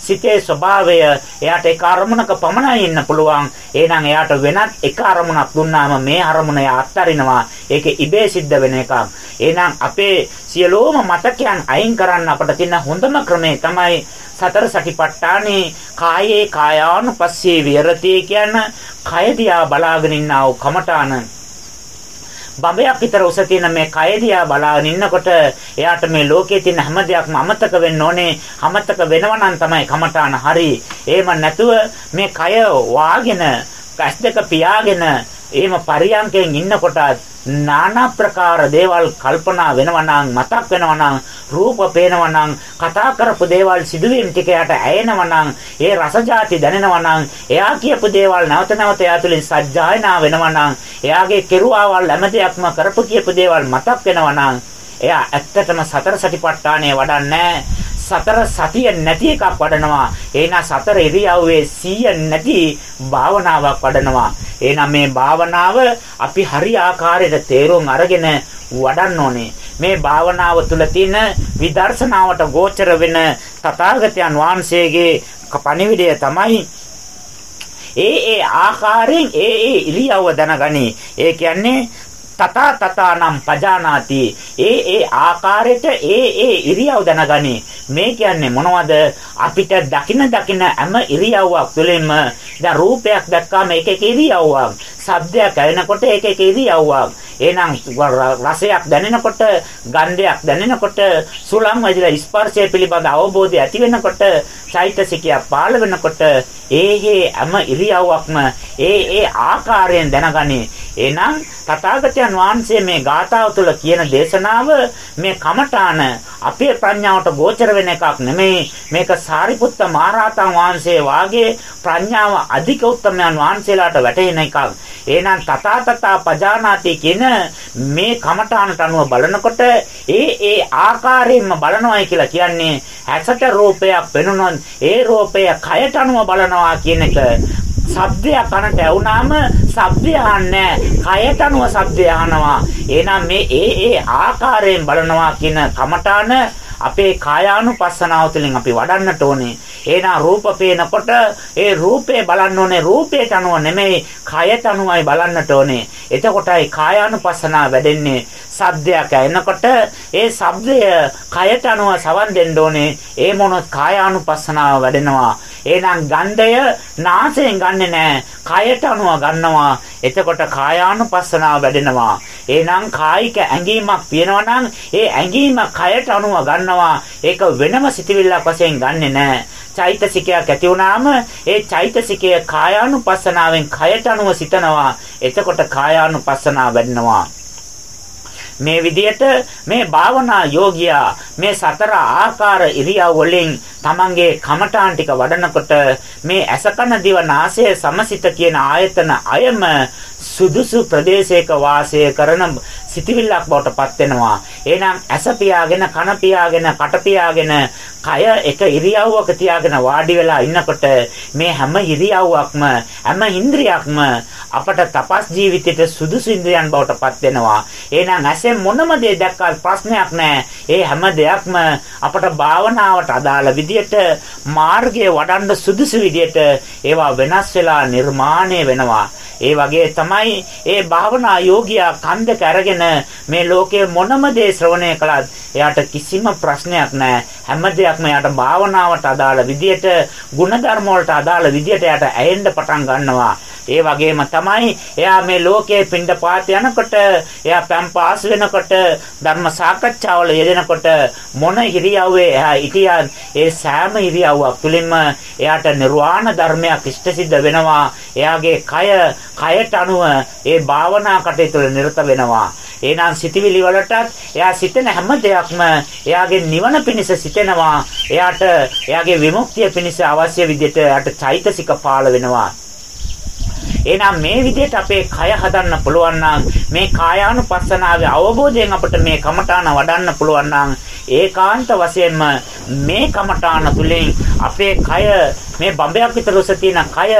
සිතේ ස්වභාවය එයාට එක අරමුණක පමණයි ඉන්න පුළුවන්. එහෙනම් එයාට වෙනත් එක අරමුණක් දුන්නාම මේ අරමුණ එයා අත්හරිනවා. ඒක ඉබේ සිද්ධ වෙන එකක්. එහෙනම් අපේ සියලෝම මතකයන් අයින් කරන්න අපට තියෙන හොඳම ක්‍රමය තමයි සතර සටිපට්ඨානේ කායේ කායානුපස්සේ විරති කියන කය දිහා බලාගෙන ඉන්නා වූ කමඨාන බබයක් විතර උස තියෙන මේ කය දිහා බලාගෙන ඉන්නකොට එයාට මේ ලෝකයේ තියෙන හැම දෙයක්ම අමතක වෙන්න ඕනේ. අමතක වෙනවා නම් තමයි කමඨාන හරි. එහෙම නැතුව මේ කය වාගෙන ඇස් දෙක පියාගෙන එහෙම පරියන්කෙන් ඉන්නකොට নানা ප්‍රකාර දේවල් කල්පනා වෙනවා නම් මතක් වෙනවා නම් රූප පේනවා නම් කතා කරපු දේවල් සිදුවීම් ටික යට ඇයෙනවා නම් ඒ රසජාති දැනෙනවා නම් එයා කියපු දේවල් නැවත නැවත එයා තුළින් සජ්ජායනා වෙනවා නම් එයාගේ කෙරුවාවල් හැම දෙයක්ම කරපු කියපු දේවල් මතක් වෙනවා නම් එයා ඇත්තටම සතර සටිපට්ඨානය වඩන්නේ සතර සතිය නැති එකක් වඩනවා. එහෙනම් සතර ඉරියව්වේ සිය නැති භාවනාවක් වඩනවා. එහෙනම් මේ භාවනාව අපි හරි ආකාරයට තේරුම් අරගෙන වඩන්න ඕනේ. මේ භාවනාව තුළ තියෙන විදර්ශනාවට ගෝචර වෙන තථාගතයන් වහන්සේගේ පණිවිඩය තමයි ඒ ඒ ආකාරයෙන් ඒ ඒ ඉරියව්ව දැනගනි. ඒ කියන්නේ තථා තථානම් පජානාති. ඒ ඒ ආකාරයට ඒ ඒ ඉරියව් දැනගනි. මේ කියන්නේ මොනවද? අපිට දකින දකින හැම ඉරියව්වක් තුළින්ම දැන් රූපයක් දැක්කාම එක එක ඉරියව්වක්. ශබ්දයක් ඇහෙනකොට එක එක ඉරියව්වක්. එහෙනම් රසයක් දැනෙනකොට ගන්ධයක් දැනෙනකොට සුළං වදිලා ස්පර්ශය පිළිබඳ අවබෝධය ඇති වෙනකොට චෛතසිකය පාළ වෙනකොට ඒ ඒ හැම ඉරියව්වක්ම ඒ ඒ ආකාරයෙන් දැනගනි. එහෙනම් තථාගතයන් වහන්සේ මේ ගාථාව තුළ කියන දේශනාව මේ කමඨාන අපේ ප්‍රඥාවට ගෝචර වෙන එකක් නෙමෙයි. මේක සාරිපුත්ත මහරහතන් වහන්සේ වාගේ ප්‍රඥාව අධික උත්තමයන් වහන්සේලාට වැටහෙන එකක්. එහෙනම් තථා තථා පජානාති කියන මේ කමඨානට අනුව බලනකොට ඒ ඒ ආකාරයෙන්ම බලනවායි කියලා කියන්නේ ඇසට රූපයක් වෙනුනොත් ඒ රූපය කයට අනුව බලනවා කියන එක ශබ්දය කනට ඇවුනාම ශබ්දය අහන්නේ කයට අනුව ශබ්දය අහනවා එහෙනම් මේ ඒ ඒ ආකාරයෙන් බලනවා කියන කමඨාන අපේ කායානුපස්සනාව තුළින් අපි වඩන්නට ඕනේ. එහෙනම් රූප පේනකොට ඒ රූපේ බලන්න ඕනේ රූපයට අනුව නෙමෙයි කයට අනුවයි බලන්නට ඕනේ. එතකොටයි කායානුපස්සනාව වැඩෙන්නේ. සද්දයක් ඇහෙනකොට ඒ ශබ්දය කයට අනුව සවන් දෙන්න ඕනේ. ඒ මොනොත් කායානුපස්සනාව වැඩෙනවා. එහෙනම් ගන්ධය නාසයෙන් ගන්නෙ නෑ. කයට අනුව ගන්නවා. එතකොට කායානුපස්සනාව වැඩෙනවා. එහෙනම් කායික ඇඟීමක් පියනවා නම් ඒ ඇඟීම කයට අනුව ගන්නවා. ඒක වෙනම සිතිවිල්ලක් වශයෙන් ගන්නෙ නෑ. චෛතසිකයක් ඇති වුණාම ඒ චෛතසිකය කායානුපස්සනාවෙන් කයට අනුව සිතනවා. එතකොට කායානුපස්සනාව වැඩෙනවා. මේ විදියට මේ භාවනා යෝගියා මේ සතර ආකාර ඉරියව් වලින් තමන්ගේ කමඨාන් ටික වඩනකොට මේ ඇසකන දිව නාසය සමසිත කියන ආයතන අයම සුදුසු ප්‍රදේශයක වාසය කරන සිටිවිල්ලක් බවට පත් වෙනවා. එහෙනම් ඇස පියාගෙන කන පියාගෙන කට පියාගෙන කය එක ඉරියව්වක තියාගෙන වාඩි වෙලා ඉන්නකොට මේ හැම ඉරියව්වක්ම හැම ඉන්ද්‍රියක්ම අපට තපස් ජීවිතයට සුදුසු ඉන්ද්‍රියන් බවට පත් වෙනවා. එහෙනම් ඇසෙන් මොනම දේ දැක්කත් ප්‍රශ්නයක් නැහැ. ඒ හැම දෙයක්ම අපට භාවනාවට අදාළ විදියට මාර්ගය වඩන්න සුදුසු විදියට ඒවා වෙනස් වෙලා නිර්මාණය වෙනවා. ඒ වගේ තමයි ඒ භාවනා යෝගියා කන්දක අරගෙන මේ ලෝකයේ මොනම දේ ශ්‍රවණය කළත් එයාට කිසිම ප්‍රශ්නයක් නැහැ. හැම දෙයක්ම එයාට භාවනාවට අදාළ විදියට, ಗುಣධර්ම වලට අදාළ විදියට එයාට ඇයෙන්න පටන් ගන්නවා. ඒ වගේම තමයි එයා මේ ලෝකයේ පින්ඩපාත යනකොට එයා පැම්පාස් වෙනකොට ධර්ම සාකච්ඡාවල යෙදෙනකොට මොන ඉරියව්වේ එයා හිටියත් ඒ සෑම ඉරියව්වක් තුළින්ම එයාට නිර්වාණ ධර්මයක් ඉෂ්ට සිද්ධ වෙනවා එයාගේ කය කයට අනුව ඒ භාවනා කටයුතු නිරත වෙනවා එහෙනම් සිතවිලි වලටත් එයා සිතන හැම දෙයක්ම එයාගේ නිවන පිණිස සිතෙනවා. එයාට එයාගේ විමුක්තිය පිණිස අවශ්‍ය විදිහට එයාට චෛතසික පාළ වෙනවා. එහෙනම් මේ විදිහට අපේ කය හදන්න පුළුවන් නම් මේ කායානුපස්සනාවේ අවබෝධයෙන් අපිට මේ කමඨාන වඩන්න පුළුවන් නම් ඒකාන්ත වශයෙන්ම මේ කමඨාන තුලින් අපේ කය මේ බඹයක් විතර උස තියෙන කය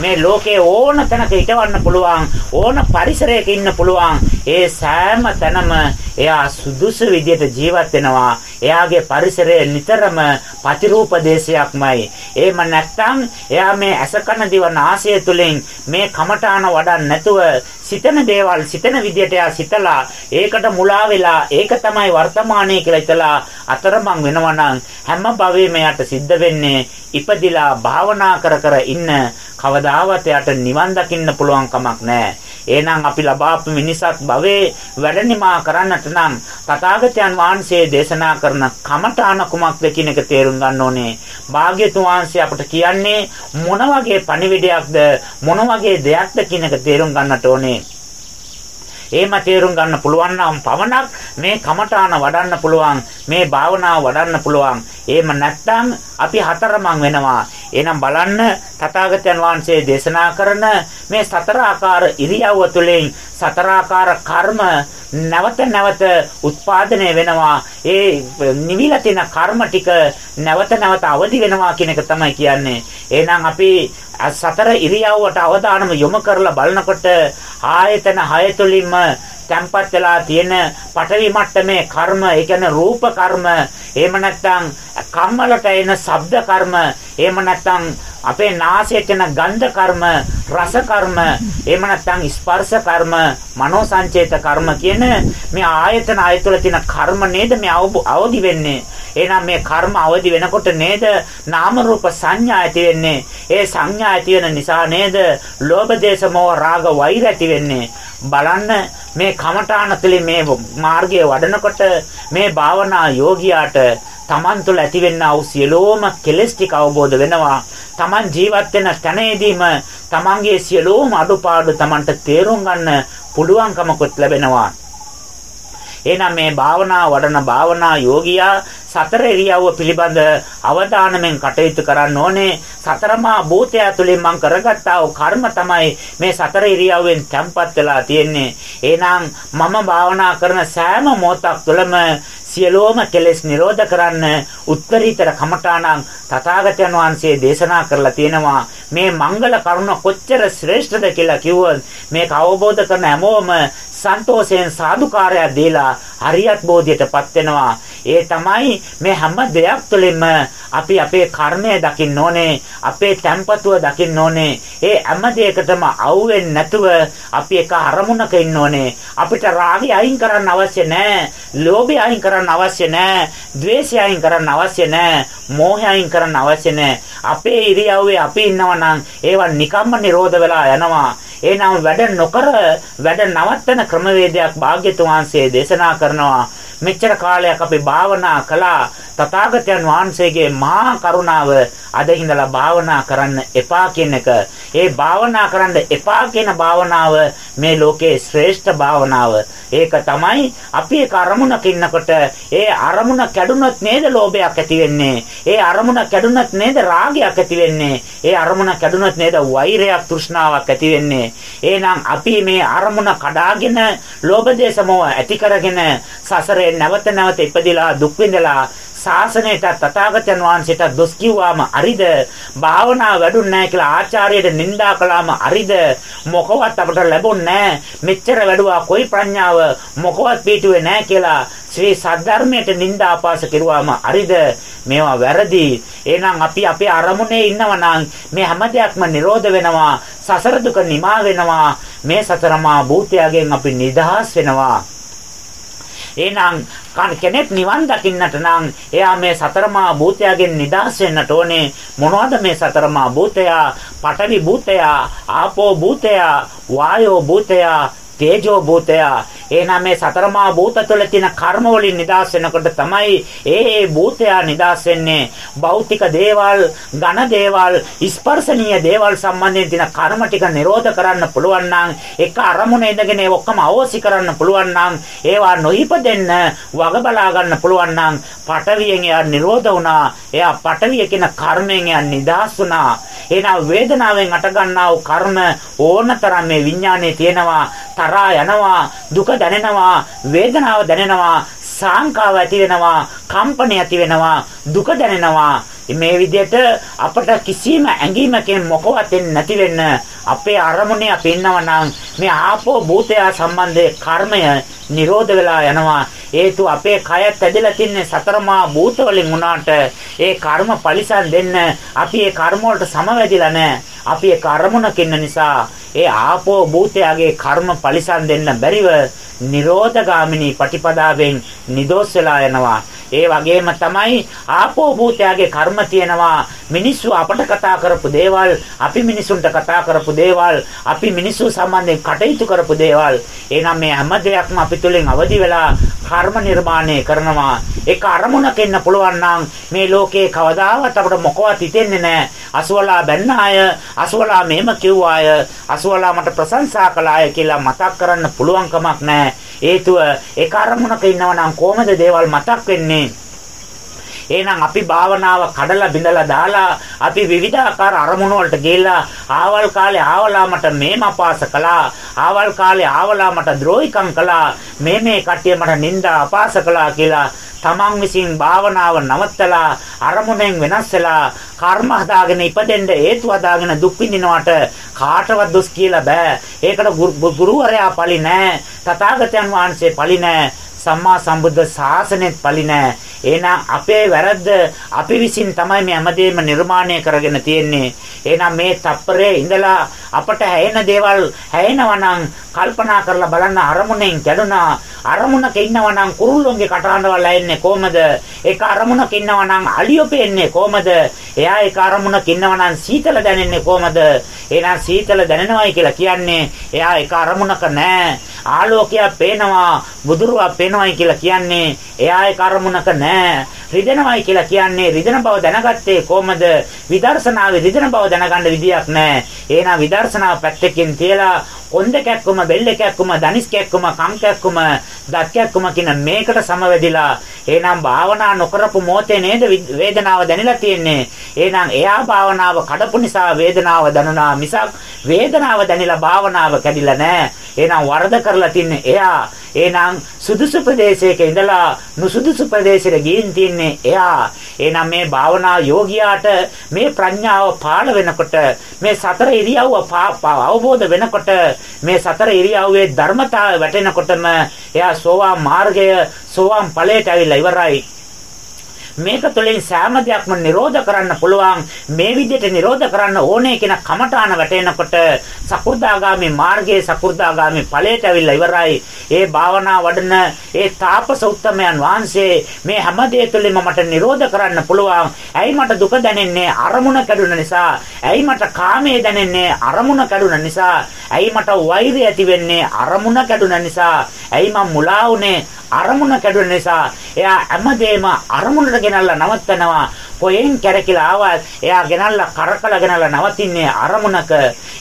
මේ ලෝකේ ඕන තැනක හිටවන්න පුළුවන් ඕන පරිසරයක ඉන්න පුළුවන් ඒ සෑම තැනම එයා සුදුසු විදියට ජීවත් වෙනවා එයාගේ පරිසරය නිතරම ප්‍රතිරූප දේශයක්මයි එහෙම නැත්නම් එයා මේ අසකන දිව නාසය තුලින් මේ කමඨාන වඩන්න නැතුව සිතන දේවල් සිතන විදියට එයා සිතලා ඒකට මුලා වෙලා ඒක තමයි වර්තමානයේ කියලා හිතලා අතරමං වෙනවා හැම භවෙම එයාට සිද්ධ වෙන්නේ ඉපදිලා භාවනා කර කර ඉන්න කවදාවත් එයාට නිවන් දකින්න පුළුවන් කමක් නැහැ. එහෙනම් අපි ලබාපු මිනිසත් භවයේ වැඩනිමා කරන්නට නම් තථාගතයන් වහන්සේ දේශනා කරන කමඨාන කුමක්ද කියන එක තේරුම් ගන්න ඕනේ. භාග්‍යතුන් වහන්සේ අපට කියන්නේ මොන වගේ පණිවිඩයක්ද මොන වගේ දෙයක්ද කියන එක තේරුම් ගන්නට ඕනේ. එහෙම තේරුම් ගන්න පුළුවන් නම් පවණක් මේ කමඨාන වඩන්න පුළුවන් මේ භාවනාව වඩන්න පුළුවන් එහෙම නැත්නම් අපි හතරමං වෙනවා. එහෙනම් බලන්න තථාගතයන් වහන්සේ දේශනා කරන මේ සතර ආකාර ඉරියව්ව තුළින් සතර ආකාර කර්ම නැවත නැවත උත්පාදනය වෙනවා. ඒ නිවිලා තියෙන කර්ම ටික නැවත නැවත අවදි වෙනවා කියන එක තමයි කියන්නේ. එහෙනම් අපි සතර ඉරියව්වට අවධානම යොමු කරලා බලනකොට ආයතන හය තුළින්ම තැම්පත් වෙලා තියෙන පඨවි මට්ටමේ කර්ම, ඒ කියන්නේ රූප කර්ම, එහෙම නැත්නම් කම්මලට එන ශබ්ද කර්ම, එහෙම නැත්නම් අපේ නාසයට එන ගන්ධ කර්ම, රස කර්ම, එහෙම නැත්නම් ස්පර්ශ කර්ම, මනෝ සංචේත කර්ම කියන මේ ආයතන ආයතවල තියෙන කර්ම නේද මේ අවදි වෙන්නේ. එහෙනම් මේ කර්ම අවදි වෙනකොට නේද නාම රූප සංඥා ඇති වෙන්නේ. ඒ සංඥා ඇති වෙන නිසා නේද ලෝභ දේශ මොහ රාග වෛර ඇති වෙන්නේ. බලන්න මේ කමඨාන තුළින් මේ මාර්ගය වඩනකොට මේ භාවනා යෝගියාට තමන් තුළ ඇතිවෙනා වූ සියලෝම කෙලෙස් ටික අවබෝධ වෙනවා. තමන් ජීවත් වෙන තැනේදීම තමන්ගේ සියලෝම අඩුපාඩු තමන්ට තේරුම් ගන්න පුළුවන්කමකුත් ලැබෙනවා. එහෙනම් මේ භාවනා වඩන භාවනා යෝගියා සතර ඉරියව්ව පිළිබඳ අවධානයෙන් කටයුතු කරන්න ඕනේ. සතරමා භූතය තුළින් මම කරගත්තා වූ කර්ම තමයි මේ සතර ඉරියව්වෙන් තැම්පත් වෙලා තියෙන්නේ. එහෙනම් මම භාවනා කරන සෑම මොහොතක් තුළම සියලෝම කෙලෙස් නිරෝධ කරන්න උත්තරීතර කමඨාණන් තථාගතයන් වහන්සේ දේශනා කරලා තියෙනවා මේ මංගල කරුණ කොච්චර ශ්‍රේෂ්ඨද කියලා කිව්වොත් මේක අවබෝධ කරන හැමෝම සන්තෝෂයෙන් සාදුකාරය දීලා හරියත් බෝධියටපත් වෙනවා. ඒ තමයි මේ හැම දෙයක් තුළින්ම අපි අපේ කර්මය දකින්න ඕනේ අපේ tempatuව දකින්න ඕනේ. ඒ හැම දෙයකටම අවුෙන්නේ නැතුව අපි එක අරමුණක ඉන්න ඕනේ. අපිට රාගය අයින් කරන්න අවශ්‍ය නැහැ ලෝභය අයින් කරන්න අවශ්‍ය නැහැ ද්වේෂය අයින් කරන්න අවශ්‍ය නැහැ මෝහය අයින් කරන්න අවශ්‍ය නැහැ අපේ ඉරියව්වේ අපි ඉන්නවා නම් ඒවා නිකම්ම නිරෝධ වෙලා යනවා. එහෙනම් වැඩ නොකර වැඩ නවත්තන ක්‍රමවේදයක් භාග්‍යතුන් වහන්සේ දේශනා කරනවා. මෙච්චර කාලයක් අපි භාවනා කළා තථාගතයන් වහන්සේගේ මහා කරුණාව අද ඉඳලා භාවනා කරන්න එපා කියන එක. ඒ භාවනා කරන්න එපා කියන භාවනාව මේ ලෝකේ ශ්‍රේෂ්ඨ භාවනාව. ඒක තමයි අපි ඒක අරමුණක ඉන්නකොට ඒ අරමුණ කැඩුනොත් නේද ලෝභයක් ඇති වෙන්නේ. ඒ අරමුණ කැඩුනොත් නේද රාගයක් ඇති වෙන්නේ. ඒ අරමුණ කැඩුනොත් නේද වෛරයක් තෘෂ්ණාවක් ඇති වෙන්නේ. එහෙනම් අපි මේ අරමුණ කඩාගෙන ලෝභ දේශ මොහ ඇති කරගෙන සසරේ නැවත නැවත ඉපදිලා දුක් විඳලා ශාසනයට තථාගතයන් වහන්සේට දොස් කිව්වාම අරිද? භාවනා වැඩුන්නේ නැහැ කියලා ආචාර්යයට නිඳා කළාම අරිද? මොකවත් අපට ලැබුන්නේ මෙච්චර වැඩුවා කොයි ප්‍රඥාව? මොකවත් පිටුවේ නැහැ කියලා ශ්‍රී සද්ධර්මයට නිඳා අපාස කෙරුවාම අරිද? මේවා වැරදි. එහෙනම් අපි අපේ අරමුණේ ඉන්නවා නම් මේ හැම දෙයක්ම නිරෝධ වෙනවා සසර දුක නිමා වෙනවා. මේ සතරමා භූතයගෙන් අපි නිදහස් වෙනවා. එහෙනම් කෙනෙක් නිවන් දකින්නට නම් එයා මේ සතරමා භූතයගෙන් නිදහස් වෙන්නට ඕනේ. මොනවද මේ සතරමා භූතය? පඨවි භූතය, ආපෝ භූතය, වායෝ භූතය, තේජෝ භූතය එහෙනම් මේ සතරමා භූත තුළ තියෙන කර්ම වලින් නිදහස් වෙනකොට තමයි ඒ ඒ භූතය නිදහස් වෙන්නේ. භෞතික දේවල් ඝන දේවල් ස්පර්ශනීය දේවල් සම්බන්ධයෙන් තියෙන කර්ම ටික නිරෝධ කරන්න පුළුවන් නම් එක අරමුණේ ඉඳගෙන ඒ ඔක්කොම අවශ්‍ය කරන්න පුළුවන් නම් ඒවා නොහිපදෙන්න වග බලා ගන්න පුළුවන් නම් පටවියෙන් එයා නිරෝධ වුණා. එයා පටවිය කියන කර්මයෙන් එයා නිදහස් වුණා. එහෙනම් වේදනාවෙන් අට ගන්නා වූ කර්ම ඕනතරම් මේ විඥානයේ තියෙනවා තරහා යනවා දුක දැනෙනවා වේදනාව දැනෙනවා සාංකාව ඇති වෙනවා කම්පන ඇති වෙනවා දුක දැනෙනවා. මේ විදිහට අපට කිසිම ඇඟීමකින් මොකවත් නැති වෙන්න අපේ අරමුණේ අපි ඉන්නවා නම් මේ ආපෝ භූතය සම්බන්ධයේ කර්මය නිරෝධ වෙලා යනවා. හේතු අපේ කයත් ඇදලා තින්නේ සතරමා භූත වලින් උනාට ඒ කර්ම පරිසම් දෙන්න අපි ඒ කර්ම වලට සමවැදිලා නැහැ. අපි ඒ කර්මුණක ඉන්න නිසා ඒ ආපෝ භූතයාගේ කර්ම පරිසම් දෙන්න බැරිව නිරෝධගාමිනී පටිපදාවෙන් නිදොස් වෙලා යනවා. ඒ වගේම තමයි ආපෝ භූතයාගේ කර්ම තියෙනවා. මිනිස්සු අපට කතා කරපු දේවල් අපි මිනිසුන්ට කතා කරපු දේවල් අපි මිනිස්සු සම්බන්ධයෙන් කටයුතු කරපු දේවල්. එහෙනම් මේ හැම දෙයක්ම අපි තුලින් අවදි වෙලා කර්ම නිර්මාණය කරනවා. ඒක අරමුණක එන්න පුළුවන් නම් මේ ලෝකේ කවදාවත් අපට මොකවත් හිතෙන්නේ නැහැ. අසුවලා බැන්න අය අසුවලා මෙහෙම කිව්වා අය අසුවලා මට ප්‍රශංසා කළා අය කියලා මතක් කරන්න පුළුවන් කමක් නැහැ. හේතුව ඒක අරමුණක ඉන්නව නම් කොහොමද දේවල් මතක් වෙන්නේ? එහෙනම් අපි භාවනාව කඩලා බිඳලා දාලා අපි විවිධාකාර අරමුණු වලට ගිහිල්ලා ආවල් කාලේ ආවලා මට මේම අපාස කළා. ආවල් කාලේ ආවලා මට ද්‍රෝහිකම් කළා. මේ මේ කට්ටිය මට නිନ୍ଦා අපාස කළා කියලා තමන් විසින් භාවනාව නවත්තලා අරමුණෙන් වෙනස් වෙලා කර්ම හදාගෙන ඉපදෙන්න හේතු හදාගෙන දුක් විඳිනවට කාටවත් දොස් කියලා බෑ. ඒකට ගුරුවරයා පලි නෑ. තථාගතයන් වහන්සේ පලි නෑ. සම්මා සම්බුද්ධ ශාසනයත් පලි නෑ. එහෙනම් අපේ වැරද්ද අපි විසින් තමයි මේ හැමදේම නිර්මාණය කරගෙන තියෙන්නේ. එහෙනම් මේ තප්පරේ ඉඳලා අපට හැයෙන දේවල් හැයෙනවා නම් කල්පනා කරලා බලන්න අරමුණෙන් කැඩුනා. අරමුණක ඉන්නවා නම් කුරුල්ලොන්ගේ කටහඬවල් ඇෙන්නේ කොහමද? ඒක අරමුණක ඉන්නවා නම් අලියෝ පේන්නේ කොහමද? එයා ඒක අරමුණක ඉන්නවා නම් සීතල දැනෙන්නේ කොහමද? එහෙනම් සීතල දැනෙනවයි කියලා කියන්නේ එයා ඒක අරමුණක නැහැ. ආලෝකය පේනවා, බුදුරුවා පේනවයි කියලා කියන්නේ එයා ඒක අරමුණක නැහැ. රිදෙනවයි කියලා කියන්නේ රිදෙන බව දැනගත්තේ කොහමද? විදර්ශනාවේ රිදෙන බව දැනගන්න විදියක් නැහැ. එහෙනම් විදර්ශනාව පැත්තකින් තියලා කොන්ද කැක්කම බෙල්ල කැක්කම දනිස් කැක්කම කම් කැක්කම දත් කැක්කම කියන මේකට සමවැදිලා එහෙනම් භාවනා නොකරපු මොහොතේ නේද වේදනාව දැනෙලා තියෙන්නේ? එහෙනම් එයා භාවනාව කඩපු නිසා වේදනාව දැනුණා මිසක් වේදනාව දැනෙලා භාවනාව කැඩිලා නැහැ. එහෙනම් වරද කරලා තින්නේ එයා. එහෙනම් සුදුසු ප්‍රදේශයක ඉඳලා නුසුදුසු ප්‍රදේශෙට ගින් තින්නේ එයා. එහෙනම් මේ භාවනා යෝගියාට මේ ප්‍රඥාව පාළ වෙනකොට මේ සතර ඉරියව්ව අවබෝධ වෙනකොට මේ සතර ඉරියව්වේ ධර්මතාවය වැටෙනකොටම එයා සෝවාන් මාර්ගය සෝවාන් ඵලයට ඇවිල්ලා ඉවරයි. මේක තුළින් සෑම දෙයක්ම නිරෝධ කරන්න පුළුවන්. මේ විදිහට නිරෝධ කරන්න ඕනේ කියන කමඨාන වැටෙනකොට සකු르දාගාමි මාර්ගයේ සකු르දාගාමි ඵලයට අවිල්ලා ඉවරයි. ඒ භාවනා වඩන ඒ තාපස උත්තමයන් වහන්සේ මේ හැම දෙය තුළින්ම මට නිරෝධ කරන්න පුළුවන්. ඇයි මට දුක දැනෙන්නේ? අරමුණ කැඩුන නිසා. ඇයි මට කාමයේ දැනෙන්නේ? අරමුණ කැඩුන නිසා. ඇයි මට වෛරය ඇති වෙන්නේ? අරමුණ කැඩුන නිසා. ඇයි මම මුලා වුනේ? අරමුණ කැඩුන නිසා එයා හැමදේම අරමුණට ගෙනල්ලා නවත්තනවා. කොහෙන් කැරකිලා ආවත් එයා ගෙනල්ලා කරකලා ගෙනල්ලා නවතින්නේ අරමුණක.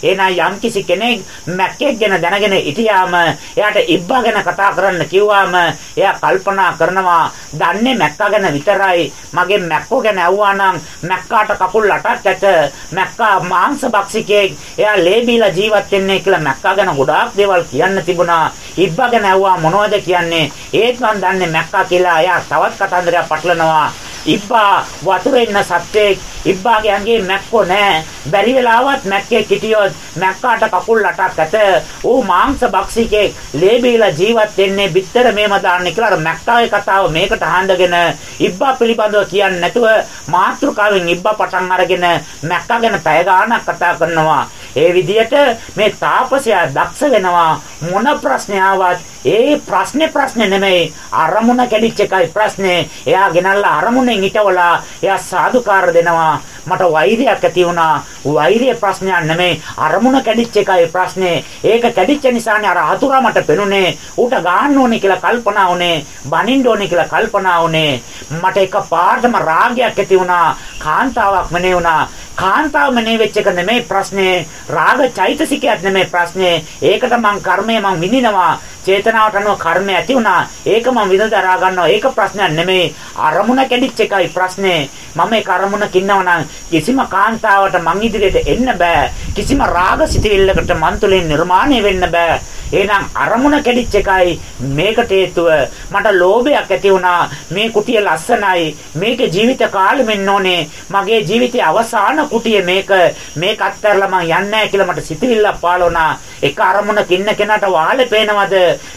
එහෙනම් යම්කිසි කෙනෙක් මැක්කෙක් ගැන දැනගෙන හිටියාම එයාට ඉබ්බා ගැන කතා කරන්න කිව්වාම එයා කල්පනා කරනවා දන්නේ මැක්කා ගැන විතරයි. මගේ මැක්කෝ ගැන ඇහුවා නම් මැක්කාට කකුල් 8ක් ඇත. මැක්කා මාංශ භක්ෂිකයෙක්. එයා ලේබීලා ජීවත් වෙන්නේ කියලා මැක්කා ගැන ගොඩාක් දේවල් කියන්න තිබුණා. ඉබ්බා ගැන ඇහුවා මොනවද කියන්නේ? ඒත් මම දන්නේ මැක්කා කියලා. එයා තවත් කතන්දරයක් පටලනවා. ඉබ්බා වතුරේ ඉන්න සත්වෙක් ඉබ්බාගේ ඇඟේ මැක්කෝ නෑ. බැරි වෙලාවත් මැක්කේ කිටියොත් මැක්කාට කකුල් අටක් ඇත. ඌ මාංශ භක්ෂිකෙක් ලේබීලා ජීවත් වෙන්නේ බිත්තර මේම දාන්නේ කියලා අර මැක්කාගේ කතාව මේකට හඳගෙන ඉබ්බා පිළිබඳව කියන්නේ නැතුව මාත්‍රිකාවෙන් ඉබ්බා පටන් අරගෙන මැක්කා ගැන පැය ගාණක් කතා කරනවා. ඒ විදිහට මේ තාපසයා දක්ෂ වෙනවා මොන ප්‍රශ්න ආවත් ඒ ප්‍රශ්නේ ප්‍රශ්නේ නෙමෙයි අරමුණ කැඩිච්ච එකයි ප්‍රශ්නේ. එයා ගෙනල්ලා අරමුණෙන් හිටවලා එයා සාදුකාර දෙනවා. මට වෛරයක් ඇති වුණා. වෛරය ප්‍රශ්නයක් නෙමෙයි අරමුණ කැඩිච්ච එකයි ප්‍රශ්නේ. ඒක කැඩිච්ච නිසානේ අර හතුරා මට පෙනුනේ. ඌට ගාන්න ඕනේ කියලා කල්පනා වුනේ. බනින්න ඕනේ කියලා කල්පනා වුනේ. මට එක පාඩම රාගයක් ඇති වුණා. කාන්තාවක් මනේ වුණා. කාන්තාව මනේ වෙච්ච එක නෙමෙයි ප්‍රශ්නේ. රාග චෛතසිකයක් නෙමෙයි ප්‍රශ්නේ. ඒකට මං කර්මය මං විඳිනවා. චේතනාවට අනුව කර්මය ඇති වුණා. ඒක මම විඳ දරා ගන්නවා. ඒක ප්‍රශ්නයක් නෙමෙයි. අරමුණ කැඩිච්ච එකයි ප්‍රශ්නේ. මම ඒ අරමුණක ඉන්නවා කිසිම කාන්තාවට මං ඉදිරියට එන්න බෑ. කිසිම රාග සිතවිල්ලකට මන් තුලින් නිර්මාණය වෙන්න බෑ. එහෙනම් අරමුණ කැඩිච්ච එකයි මේකට හේතුව. මට ලෝභයක් ඇති වුණා. මේ කුටිය ලස්සනයි. මේකේ ජීවිත කාලෙම ඉන්න ඕනේ. මගේ ජීවිතයේ අවසාන කුටිය මේක. මේක අත්හැරලා මං යන්නේ නැහැ කියලා මට සිතවිල්ලක් පාළ වුණා. එක අරමුණක ඉන්න කෙනාට වාලේ පේනවද?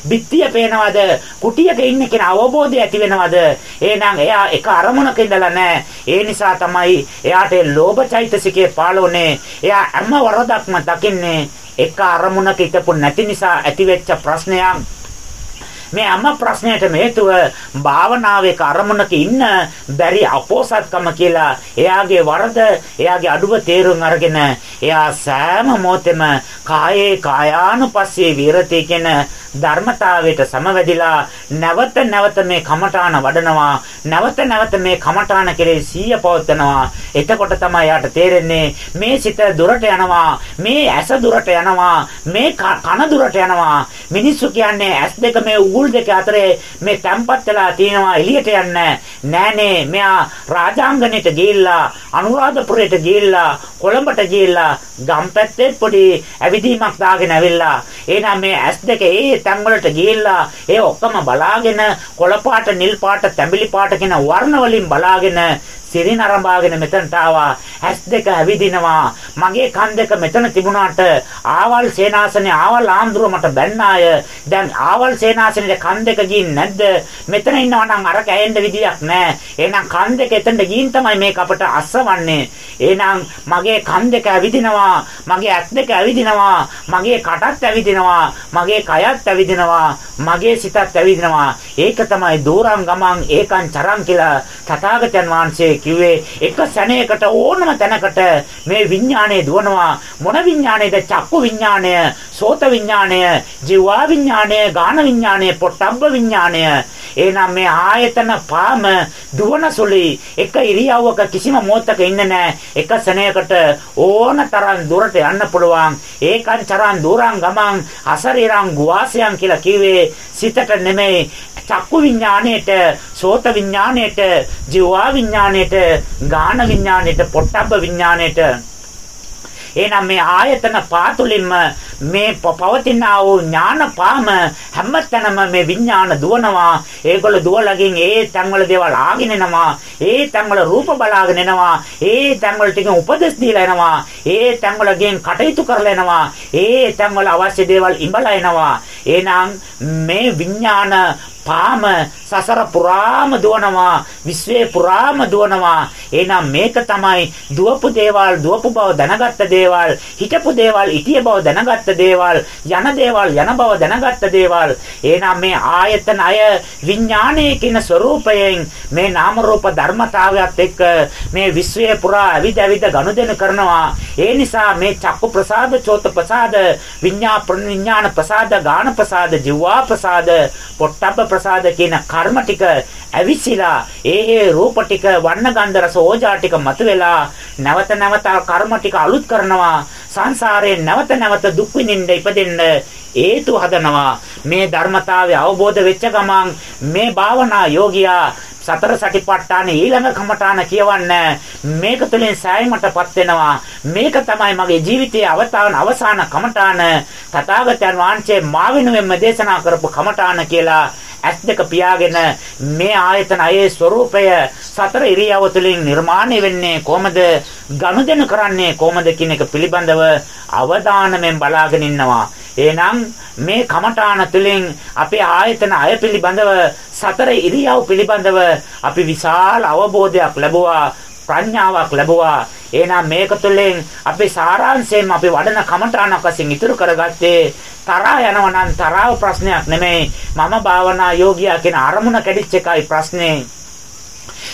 බිත්තිය පේනවද? කුටියක ඉන්න කෙනා අවබෝධය ඇති වෙනවද? එහෙනම් එයා එක අරමුණක ඉඳලා නැහැ. ඒ නිසා තමයි එයාට ලෝභ චෛතසිකේ පාළුනේ. එයා හැම වරදක්ම දකින්නේ එක අරමුණක හිටපු නැති නිසා ඇතිවෙච්ච ප්‍රශ්නයක් මේ අම ප්‍රශ්නයට හේතුව භාවනාවේ අරමුණක ඉන්න බැරි අපෝසත්කම කියලා එයාගේ වරද එයාගේ අඩුව තේරුම් අරගෙන එයා සෑම මොහොතෙම කායේ කායානුපස්සේ විරති කියන ධර්මතාවයට සමවැදිලා නැවත නැවත මේ කමඨාන වඩනවා නැවත නැවත මේ කමඨාන කෙරේ සීය පවත්නවා එතකොට තමයි යාට තේරෙන්නේ මේ සිත දුරට යනවා මේ ඇස දුරට යනවා මේ කන දුරට යනවා. මිනිස්සු කියන්නේ ඇස් දෙක මේ උගුල් දෙක අතරේ මේ තැම්පත් වෙලා තියෙනවා එළියට යන්නේ නෑනේ. මෙයා රාජාංගනෙට ගිහිල්ලා අනුරාධපුරයට ගිහිල්ලා කොළඹට ගිහිල්ලා ගම්පැත්තේ පොඩි ඇවිදීමක් දාගෙන ඇවිල්ලා. එහෙනම් මේ ඇස් දෙක ඒ තැන් වලට ගිහිල්ලා ඒ ඔක්කොම බලාගෙන කොළ පාට නිල් පාට තැඹිලි පාට කියන වර්ණ වලින් බලාගෙන සිරින අරඹාගෙන මෙතනට ආවා. ඇස් දෙක ඇවිදිනවා. මගේ කන් දෙක මෙතන තිබුණාට ආවල් සේනාසනේ ආවල් ආම්දුර මට බැන්නාය. දැන් ආවල් සේනාසනේ කන් දෙක ගින් නැද්ද? මෙතන ඉන්නවා නම් අර කැයෙන්න විදියක් නැහැ. එහෙනම් කන් දෙක එතනට ගින් තමයි මේක අපට අස්සවන්නේ. එහෙනම් මගේ කන් දෙක ඇවිදිනවා. මගේ ඇස් දෙක ඇවිදිනවා. මගේ කටත් ඇවිදිනවා. මගේ කයත් ඇවිදිනවා. මගේ සිතත් ඇවිදිනවා. ඒක තමයි දෝරං ගමන් ඒකං චරං කියලා තථාගතයන් වහන්සේ කිව්වේ එක සැනයකට ඕනම තැනකට මේ විඥාණය දුවනවා. මොන විඥාණයද චක්කු විඥාණය සෝත විඥාණය ජීවා විඥාණය ගාන විඥාණය පොට්ටබ්බ විඥාණය එහෙනම් මේ ආයතන පාම දුවන සුළි එක ඉරියව්වක කිසිම මොහොතක ඉන්නේ නැහැ. එක සැනයකට ඕන තරම් දුරට යන්න පුළුවන්. ඒකන් චරන් දුරන් ගමන් අසරිරන් ගුවාසයන් කියලා කිව්වේ සිතට නෙමෙයි චක්කු විඥාණයට සෝත විඥාණයට ජීවා විඥාණයට ගාන විඥාණයට පොට්ටබ්බ විඥාණයට එහෙනම් මේ ආයතන පාතුලින්ම මේ පවතින වූ ඥාන පාම හැමතැනම මේ විඥාන දුවනවා. ඒගොල්ල දුවලකින් ඒ තැන්වල දේවල් ආගෙන එනවා. ඒ තැන්වල රූප බලාගෙන එනවා. ඒ තැන්වල ටික උපදෙස් දීලා එනවා. ඒ තැන්වලගෙන් කටයුතු කරලා එනවා. ඒ තැන්වල අවශ්‍ය දේවල් ඉඹලා එනවා. එහෙනම් මේ විඥාන පාම සසර පුරාම දුවනවා විශ්වයේ පුරාම දුවනවා. එහෙනම් මේක තමයි දුවපු දේවල් දුවපු බව දැනගත්ත දේවල් හිටපු දේවල් හිටිය බව දැනගත්ත දේවල් යන දේවල් යන බව දැනගත්ත දේවල්. එහෙනම් මේ ආයතන අය විඥානයේ කියන ස්වરૂපයෙන් මේ නාම රූප ධර්මතාවයත් එක්ක මේ විශ්වයේ පුරා ඇවිද ඇවිද ගනුදෙනු කරනවා. ඒ නිසා මේ චක්කු ප්‍රසාද චෝත ප්‍රසාද විඥා විඥාන ප්‍රසාද ගාන ප්‍රසාද ජීවා ප්‍රසාද පොට්ටබ්බ ප්‍රසාද කියන කර්ම ටික ඇවිසිලා ඒ ඒ රූප ටික වර්ණ ගන්ධ රස ඕජා ටික මතුවෙලා නැවත නැවත කර්ම ටික අලුත් කරනවා සංසාරේ නැවත නැවත දුක් විඳින්න ඉපදෙන්න හේතු හදනවා. මේ ධර්මතාවය අවබෝධ වෙච්ච ගමන් මේ භාවනා යෝගියා සතර සටිපට්ඨාන ඊළඟ කමඨාන කියවන්න මේක තුළින් සෑයීමටපත් වෙනවා. මේක තමයි මගේ ජීවිතයේ අවතාන අවසාන කමඨාන. තථාගතයන් වහන්සේ මා වෙනුවෙන්ම දේශනා කරපු කමඨාන කියලා ඇස් දෙක පියාගෙන මේ ආයතන අයේ ස්වરૂපය සතර ඉරියව් තුළින් නිර්මාණය වෙන්නේ කොහොමද? ගනුදෙනු කරන්නේ කොහොමද කියන එක පිළිබඳව අවධානයෙන් බලාගෙන ඉන්නවා. එහෙනම් මේ කමඨාන තුළින් අපේ ආයතන අය පිළිබඳව සතර ඉරියව් පිළිබඳව අපි විශාල අවබෝධයක් ලැබුවා. ප්‍රඥාවක් ලැබුවා. එහෙනම් මේක තුළින් අපි සාරාංශයෙන් අපි වඩන කමඨාණක් වශයෙන් ඉතුරු කරගත්තේ තරහා යනවා නම් තරහව ප්‍රශ්නයක් නෙමෙයි. මම භාවනා යෝගියා කියන අරමුණ කැඩිච්ච එකයි ප්‍රශ්නේ.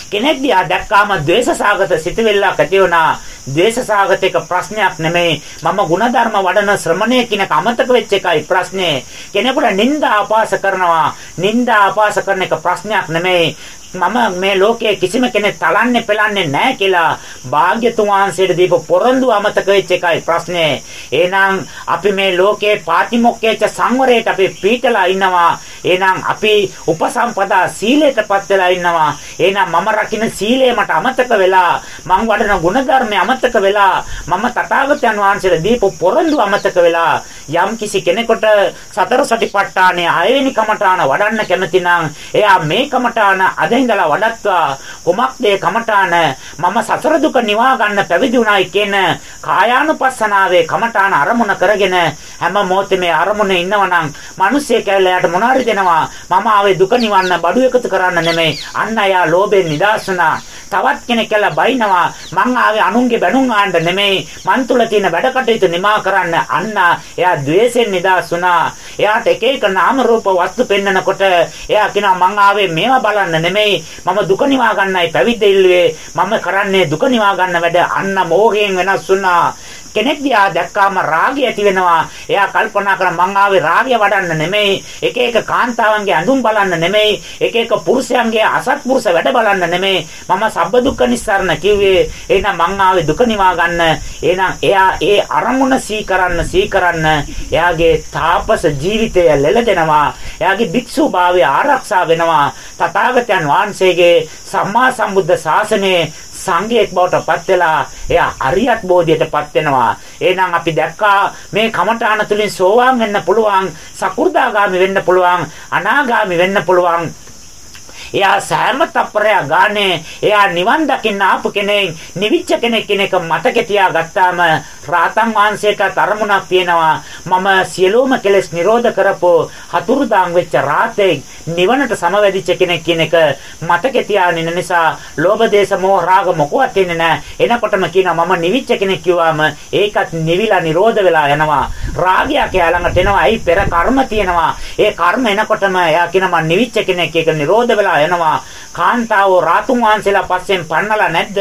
කෙනෙක් දිහා දැක්කාම ද්වේෂසාගත සිතෙවිල්ලක් ඇති වුණා. ද්වේෂසාගතයක ප්‍රශ්නයක් නෙමෙයි. මම ಗುಣධර්ම වඩන ශ්‍රමණය කිනක අමතක වෙච්ච එකයි ප්‍රශ්නේ. කෙනෙකුට නිନ୍ଦා අපාස කරනවා. නිନ୍ଦා අපාස කරන එක ප්‍රශ්නයක් නෙමෙයි. මම මේ ලෝකයේ කිසිම කෙනෙක් තලන්නේ පෙලන්නේ නැහැ කියලා භාග්‍යතුන් වහන්සේට දීපු පොරොන්දු අමතක වෙච්ච එකයි ප්‍රශ්නේ. එහෙනම් අපි මේ ලෝකයේ පාතිමොක්කේච සංවරයට අපි පීඨලා ඉන්නවා. එහෙනම් අපි උපසම්පදා සීලයටපත් වෙලා ඉන්නවා. එහෙනම් මම රකින්න සීලය මට අමතක වෙලා මං වඩන ගුණධර්ම අමතක වෙලා මම තථාගතයන් වහන්සේට දීපු පොරොන්දු අමතක වෙලා යම් කිසි කෙනෙකුට සතර සටිපට්ඨානයේ ආයෙනි කමඨාන වඩන්න කැමති නම් එයා මේ කමඨාන අද ඉඳලා වඩත්වා. කුමක්ද කමඨාන? මම සසර දුක නිවා ගන්න පැවිදි වුණායි කියන කායානුපස්සනාවේ කමඨාන අරමුණ කරගෙන හැම මොහොතේ මේ අරමුණේ ඉන්නවනම් මිනිස්සේ කැලේ යට මොනාරි දෙනවා. මම ආවේ දුක නිවන්න බඩු එකතු කරන්න නෙමෙයි. අන්න යා ලෝභෙන් නිදාස් වුණා. තවත් කෙනෙක් කියලා බයිනවා. මං ආවේ අනුන්ගේ බැනුම් ආන්න නෙමෙයි. මන් තුල තියෙන වැඩ කටයුතු නිමා කරන්න. අන්න එයා द्वේෂෙන් නිදාස් වුණා. එයාට එක එක නාම රූප වස්තු පෙන්නකොට එයා කියනවා මං ආවේ මේවා බලන්න නෙමෙයි. මම දුක නිවා ගන්නයි පැවිද්ද ඉල්ලුවේ. මම කරන්නේ දුක නිවා ගන්න වැඩ. අන්න මෝහයෙන් වෙනස් වුණා. කෙනෙක් දිහා දැක්කාම රාගය ඇති වෙනවා. එයා කල්පනා කරන මං ආවේ රාගය වඩන්න නෙමෙයි. එක එක කාන්තාවන්ගේ ඇඳුම් බලන්න නෙමෙයි. එක එක පුරුෂයන්ගේ අසත්පුරුෂ වැඩ බලන්න නෙමෙයි. මම සබ්බ දුක්ඛ නිස්සාරණ කිව්වේ. එහෙනම් මං ආවේ දුක නිවා ගන්න. එහෙනම් එයා ඒ අරමුණ සීකරන්න සීකරන්න එයාගේ තාපස ජීවිතය ලෙලදෙනවා. එයාගේ භික්ෂු භාවය ආරක්ෂා වෙනවා. තථාගතයන් වහන්සේගේ සම්මා සම්බුද්ධ ශාසනයේ සංඝයෙක් බවට පත් වෙලා එයා අරියත් බෝධියට පත් වෙනවා. එහෙනම් අපි දැක්කා මේ කමඨාන තුලින් සෝවාන් වෙන්න පුළුවන්, සකු르දාගාමි වෙන්න පුළුවන්, අනාගාමි වෙන්න පුළුවන්. එයා සෑම තප්පරයක් ගානේ එයා නිවන් දකින්න ආපු කෙනෙක් නිවිච්ච කෙනෙක් කෙනෙක් මතක තියා ගත්තාම රාතන් වහන්සේට අරමුණක් තියෙනවා. මම සියලුම කෙලෙස් නිරෝධ කරපෝ හතුරුදාන් වෙච්ච රාතේ නිවනට සමවැදිච්ච කෙනෙක් කියන එක මතක තියාගෙන නිසා ලෝභ දේශ මොහ රාග මොකවත් එන්නේ නැහැ. එනකොටම කියනවා මම නිවිච්ච කෙනෙක් කිව්වම ඒකත් නිවිලා නිරෝධ වෙලා යනවා. රාගයක් යාළඟට එනවා. ඇයි පෙර කර්ම තියෙනවා? ඒ කර්ම එනකොටම එයා කියනවා මම නිවිච්ච කෙනෙක්. ඒක නිරෝධ වෙලා යනවා කාන්තාව රාතුන් වහන්සේලා පස්සෙන් පන්නලා නැද්ද?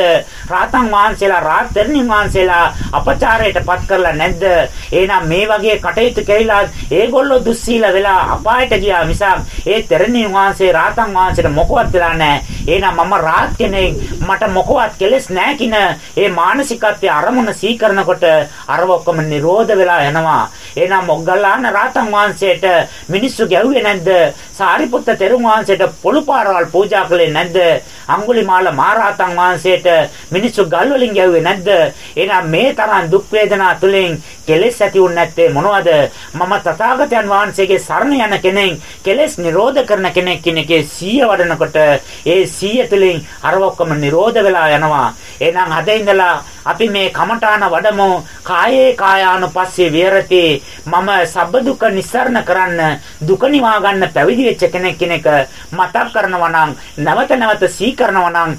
රාතන් වහන්සේලා රාත්තරණින් වහන්සේලා අපචාරයට පත් කරලා නැද්ද? එහෙනම් මේ වගේ කටයුතු කෙරිලා ඒගොල්ලෝ දුස්සීල වෙලා අපායට ගියා මිසක් ඒ තරණින් වහන්සේ රාතන් වහන්සේට මොකවත් වෙලා නැහැ. එහෙනම් මම රාත් කෙනෙක් මට මොකවත් කෙලස් නැහැ කින. ඒ මානසිකත්වයේ අරමුණ සීකරනකොට අරව ඔක්කොම නිරෝධ වෙලා යනවා. එහෙනම් මොග්ගල්ලාන රාතන් වහන්සේට මිනිස්සු ගැව්වේ නැද්ද? සාරිපුත්ත තෙරුන් වහන්සේට පොළු පාරවල් පූජා කළේ ගැව්වේ නැද්ද? අඟුලිමාල මහරහතන් වහන්සේට මිනිස්සු ගල් වලින් ගැව්වේ නැද්ද? එහෙනම් මේ තරම් දුක් වේදනා තුලින් කෙලෙස් ඇති වුනේ නැත්තේ මොනවද? මම තථාගතයන් වහන්සේගේ සරණ යන කෙනෙක්, කෙලෙස් නිරෝධ කරන කෙනෙක් කෙනෙක්ගේ සීය වඩනකොට ඒ සීය තුලින් අර ඔක්කොම නිරෝධ වෙලා යනවා. එහෙනම් අද ඉඳලා අපි මේ කමඨාන වඩමු. කායේ කායානුපස්සේ විහෙරති. මම සබ්බ දුක නිස්සරණ කරන්න දුක නිවා ගන්න පැවිදි වෙච්ච කෙනෙක් කෙනෙක් මතක් කරනවා නම් නැවත නැවත සී කරනවා නම්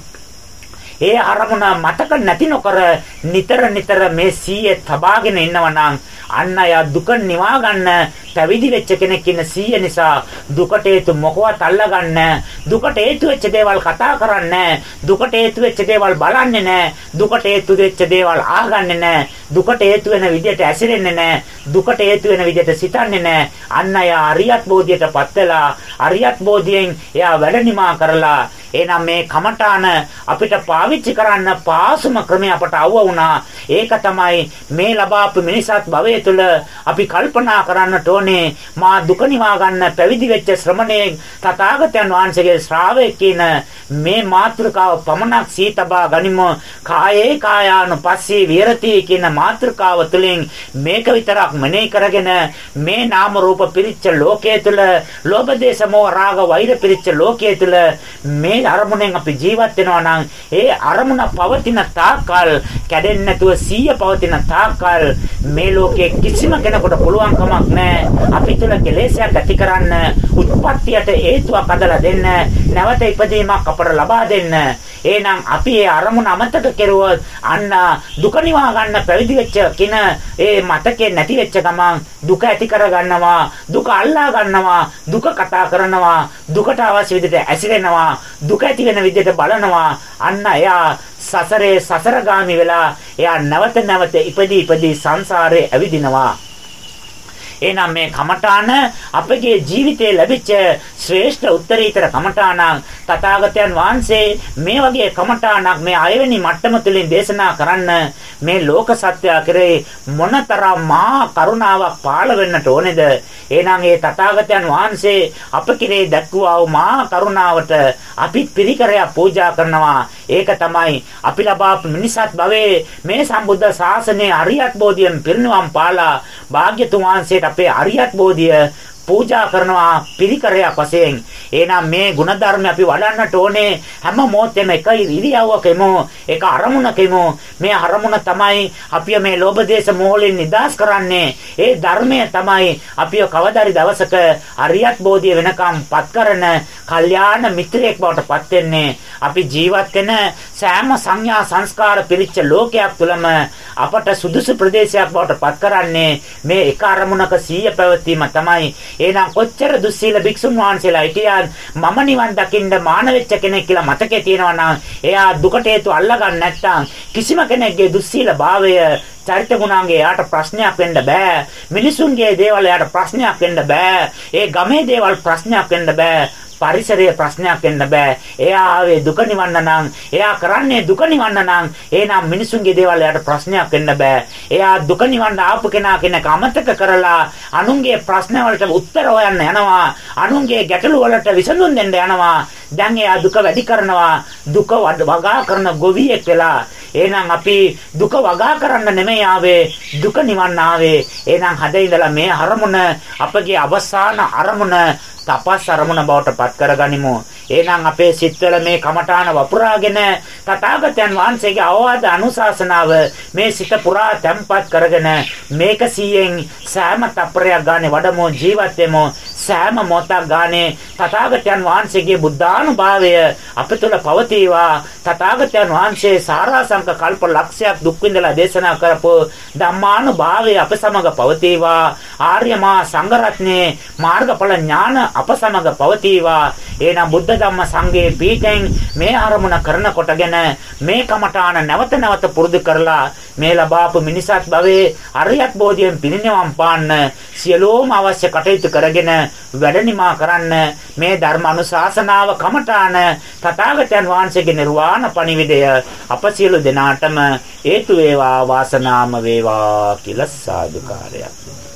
ඒ අරමුණ මතක නැති නොකර නිතර නිතර මේ සීයේ තබාගෙන ඉන්නවා නම් අන්න යා දුක නිවා ගන්න පැවිදි වෙච්ච කෙනෙක් ඉන්න සීය නිසා දුකට හේතු මොකවත් අල්ලගන්න දුකට හේතු වෙච්ච දේවල් කතා කරන්නේ දුකට හේතු වෙච්ච දේවල් බලන්නේ නැහැ දුකට හේතු වෙච්ච දේවල් ආගන්නේ නැහැ දුකට හේතු වෙන විදිහට ඇසිරෙන්නේ නැහැ දුකට හේතු වෙන විදිහට සිතන්නේ නැහැ අන්න යා අරියත් බෝධියටපත් වෙලා අරියත් බෝධියෙන් එයා වැඩ නිමා කරලා එහෙනම් මේ කමඨාන අපිට පාවිච්චි කරන්න පාසුම ක්‍රමය අපට අවුව වුණා. ඒක තමයි මේ ලබාපු මිනිසත් භවය තුළ අපි කල්පනා කරන්නට ඕනේ මා දුක නිවා ගන්න පැවිදි වෙච්ච ශ්‍රමණේ තථාගතයන් වහන්සේගේ ශ්‍රාවකෙක් කියන මේ මාතෘකාව පමණක් සීතබා ගනිමු. කායේ කායානුපස්සී විරති කියන මාතෘකාව තුළින් මේක විතරක් මනේ කරගෙන මේ නාම රූප පිරිච්ච ලෝකයේ තුල ලෝභ දේශ මොහ රාග වෛර පිරිච්ච ලෝකයේ තුල මේ මේ අරමුණෙන් අපි ජීවත් වෙනවා නම් ඒ අරමුණ පවතින තාක්කල් කැඩෙන්නේ නැතුව සීය පවතින තාක්කල් මේ ලෝකයේ කිසිම කෙනෙකුට පුළුවන් කමක් නැහැ. අපි තුල කෙලෙසයක් ඇති කරන්න උත්පත්තියට හේතුවක් අදලා දෙන්න නැවත ඉපදීමක් අපට ලබා දෙන්න. එහෙනම් අපි ඒ අරමුණ අමතක කෙරුවොත් අන්න දුක නිවා ගන්න පැවිදි වෙච්ච කින ඒ මතකේ නැති වෙච්ච ගමන් දුක ඇති කර ගන්නවා දුක අල්ලා ගන්නවා දුක කතා කරනවා දුකට අවශ්‍ය විදිහට ඇසිරෙනවා දුක ඇති වෙන විදිහට බලනවා. අන්න එයා සසරේ සසරගාමි වෙලා එයා නැවත නැවත ඉපදී ඉපදී සංසාරේ ඇවිදිනවා. එහෙනම් මේ කමඨාන අපගේ ජීවිතයේ ලැබිච්ච ශ්‍රේෂ්ඨ උත්තරීතර කමඨානක් තථාගතයන් වහන්සේ මේ වගේ කමඨානක් මේ අයවෙනි මට්ටම තුලින් දේශනා කරන්න මේ ලෝක සත්‍යය කරේ මොනතරම් මහා කරුණාවක් පාළ වෙන්නට ඕනේද? එහෙනම් ඒ තථාගතයන් වහන්සේ අප කෙරේ දැක්වුවා වූ මහා කරුණාවට අපි පිරිකරයක් පූජා කරනවා. ඒක තමයි අපි ලබාපු මිනිසත් භවයේ මේ සම්බුද්ධ ශාසනයේ අරියත් බෝධියෙන් පිරිනුවම් පාලා භාග්‍යතුන් වහන්සේට අපේ අරියත් බෝධිය පූජා කරනවා පිරිකරයක් වශයෙන්. එහෙනම් මේ ಗುಣධර්ම අපි වඩන්නට ඕනේ හැම මොහොතෙම එක ඉරියව්වකම එක අරමුණකම මේ අරමුණ තමයි අපිය මේ ලෝභ දේශ මොහොලින් නිදාස් කරන්නේ. ඒ ධර්මය තමයි අපිය කවදාරි දවසක අරියත් බෝධිය වෙනකම් පත් කරන කල්යාණ මිත්‍රයෙක් බවට පත් වෙන්නේ. අපි ජීවත් වෙන සෑම සංඥා සංස්කාර පිරිච්ච ලෝකයක් තුළම අපට සුදුසු ප්‍රදේශයක් බවට පත් කරන්නේ මේ එක අරමුණක සීය පැවතීම තමයි එහෙනම් කොච්චර දුස්සීල භික්ෂුන් වහන්සේලා හිටියත් මම නිවන් දකින්න මාන වෙච්ච කෙනෙක් කියලා මතකේ තියෙනවා නම් එයා දුකට හේතු අල්ලගන්න නැත්නම් කිසිම කෙනෙක්ගේ දුස්සීල භාවය චරිත ගුණාංගේ එයාට ප්‍රශ්නයක් වෙන්න බෑ. මිනිසුන්ගේ දේවල් එයාට ප්‍රශ්නයක් වෙන්න බෑ. ඒ ගමේ දේවල් ප්‍රශ්නයක් වෙන්න බෑ. පරිසරයේ ප්‍රශ්නයක් වෙන්න බෑ. එයා ආවේ දුක නිවන්න නම්, එයා කරන්නේ දුක නිවන්න නම්, එහෙනම් මිනිසුන්ගේ දේවල් එයාට ප්‍රශ්නයක් වෙන්න බෑ. එයා දුක නිවන්න ආපු කෙනා කෙනෙක් අමතක කරලා අනුන්ගේ ප්‍රශ්න වලට උත්තර හොයන්න යනවා. අනුන්ගේ ගැටලු වලට විසඳුම් දෙන්න යනවා. දැන් එයා දුක වැඩි කරනවා. දුක වගා කරන ගොවියෙක් වෙලා. එහෙනම් අපි දුක වගා කරන්න නෙමෙයි ආවේ. දුක නිවන්න ආවේ. එහෙනම් හදේ ඉඳලා මේ අරමුණ අපගේ අවසාන අරමුණ තපස් අරමුණ බවට පත් කරගනිමු. එහෙනම් අපේ සිත්වල මේ කමඨාන වපුරාගෙන තථාගතයන් වහන්සේගේ අවවාද අනුශාසනාව මේ සිත පුරා තැම්පත් කරගෙන මේක සීයෙන් සෑම තප්පරයක් ගානේ වඩමු ජීවත් වෙමු. සෑම මොහොතක් ගානේ තථාගතයන් වහන්සේගේ බුද්ධානුභාවය අප තුළ පවතිවා. තථාගතයන් වහන්සේ සාරාංශක කල්ප ලක්ෂයක් දුක් විඳලා දේශනා කරපු ධම්මානුභාවය අප සමග පවතිවා. ආර්යමා සංඝරත්නයේ මාර්ගඵල ඥාන අප සමග පවතිවා. එනම් බුද්ධ ධම්ම සංඝයේ පීඨෙන් මේ ආරමුණ කරන කොටගෙන මේ කමඨාන නැවත නැවත පුරුදු කරලා මේ ලබාපු මිනිසත් භවයේ අරියත් බෝධියෙන් පිරිනිවන් පාන්න සියලෝම අවශ්‍ය කටයුතු කරගෙන වැඩනිමා කරන්න මේ ධර්ම අනුශාසනාව කමඨාන තථාගතයන් වහන්සේගේ නිර්වාණ පණිවිඩය අප සියලු දෙනාටම හේතු වේවා වාසනාම වේවා කියලා සාදුකාරයක්.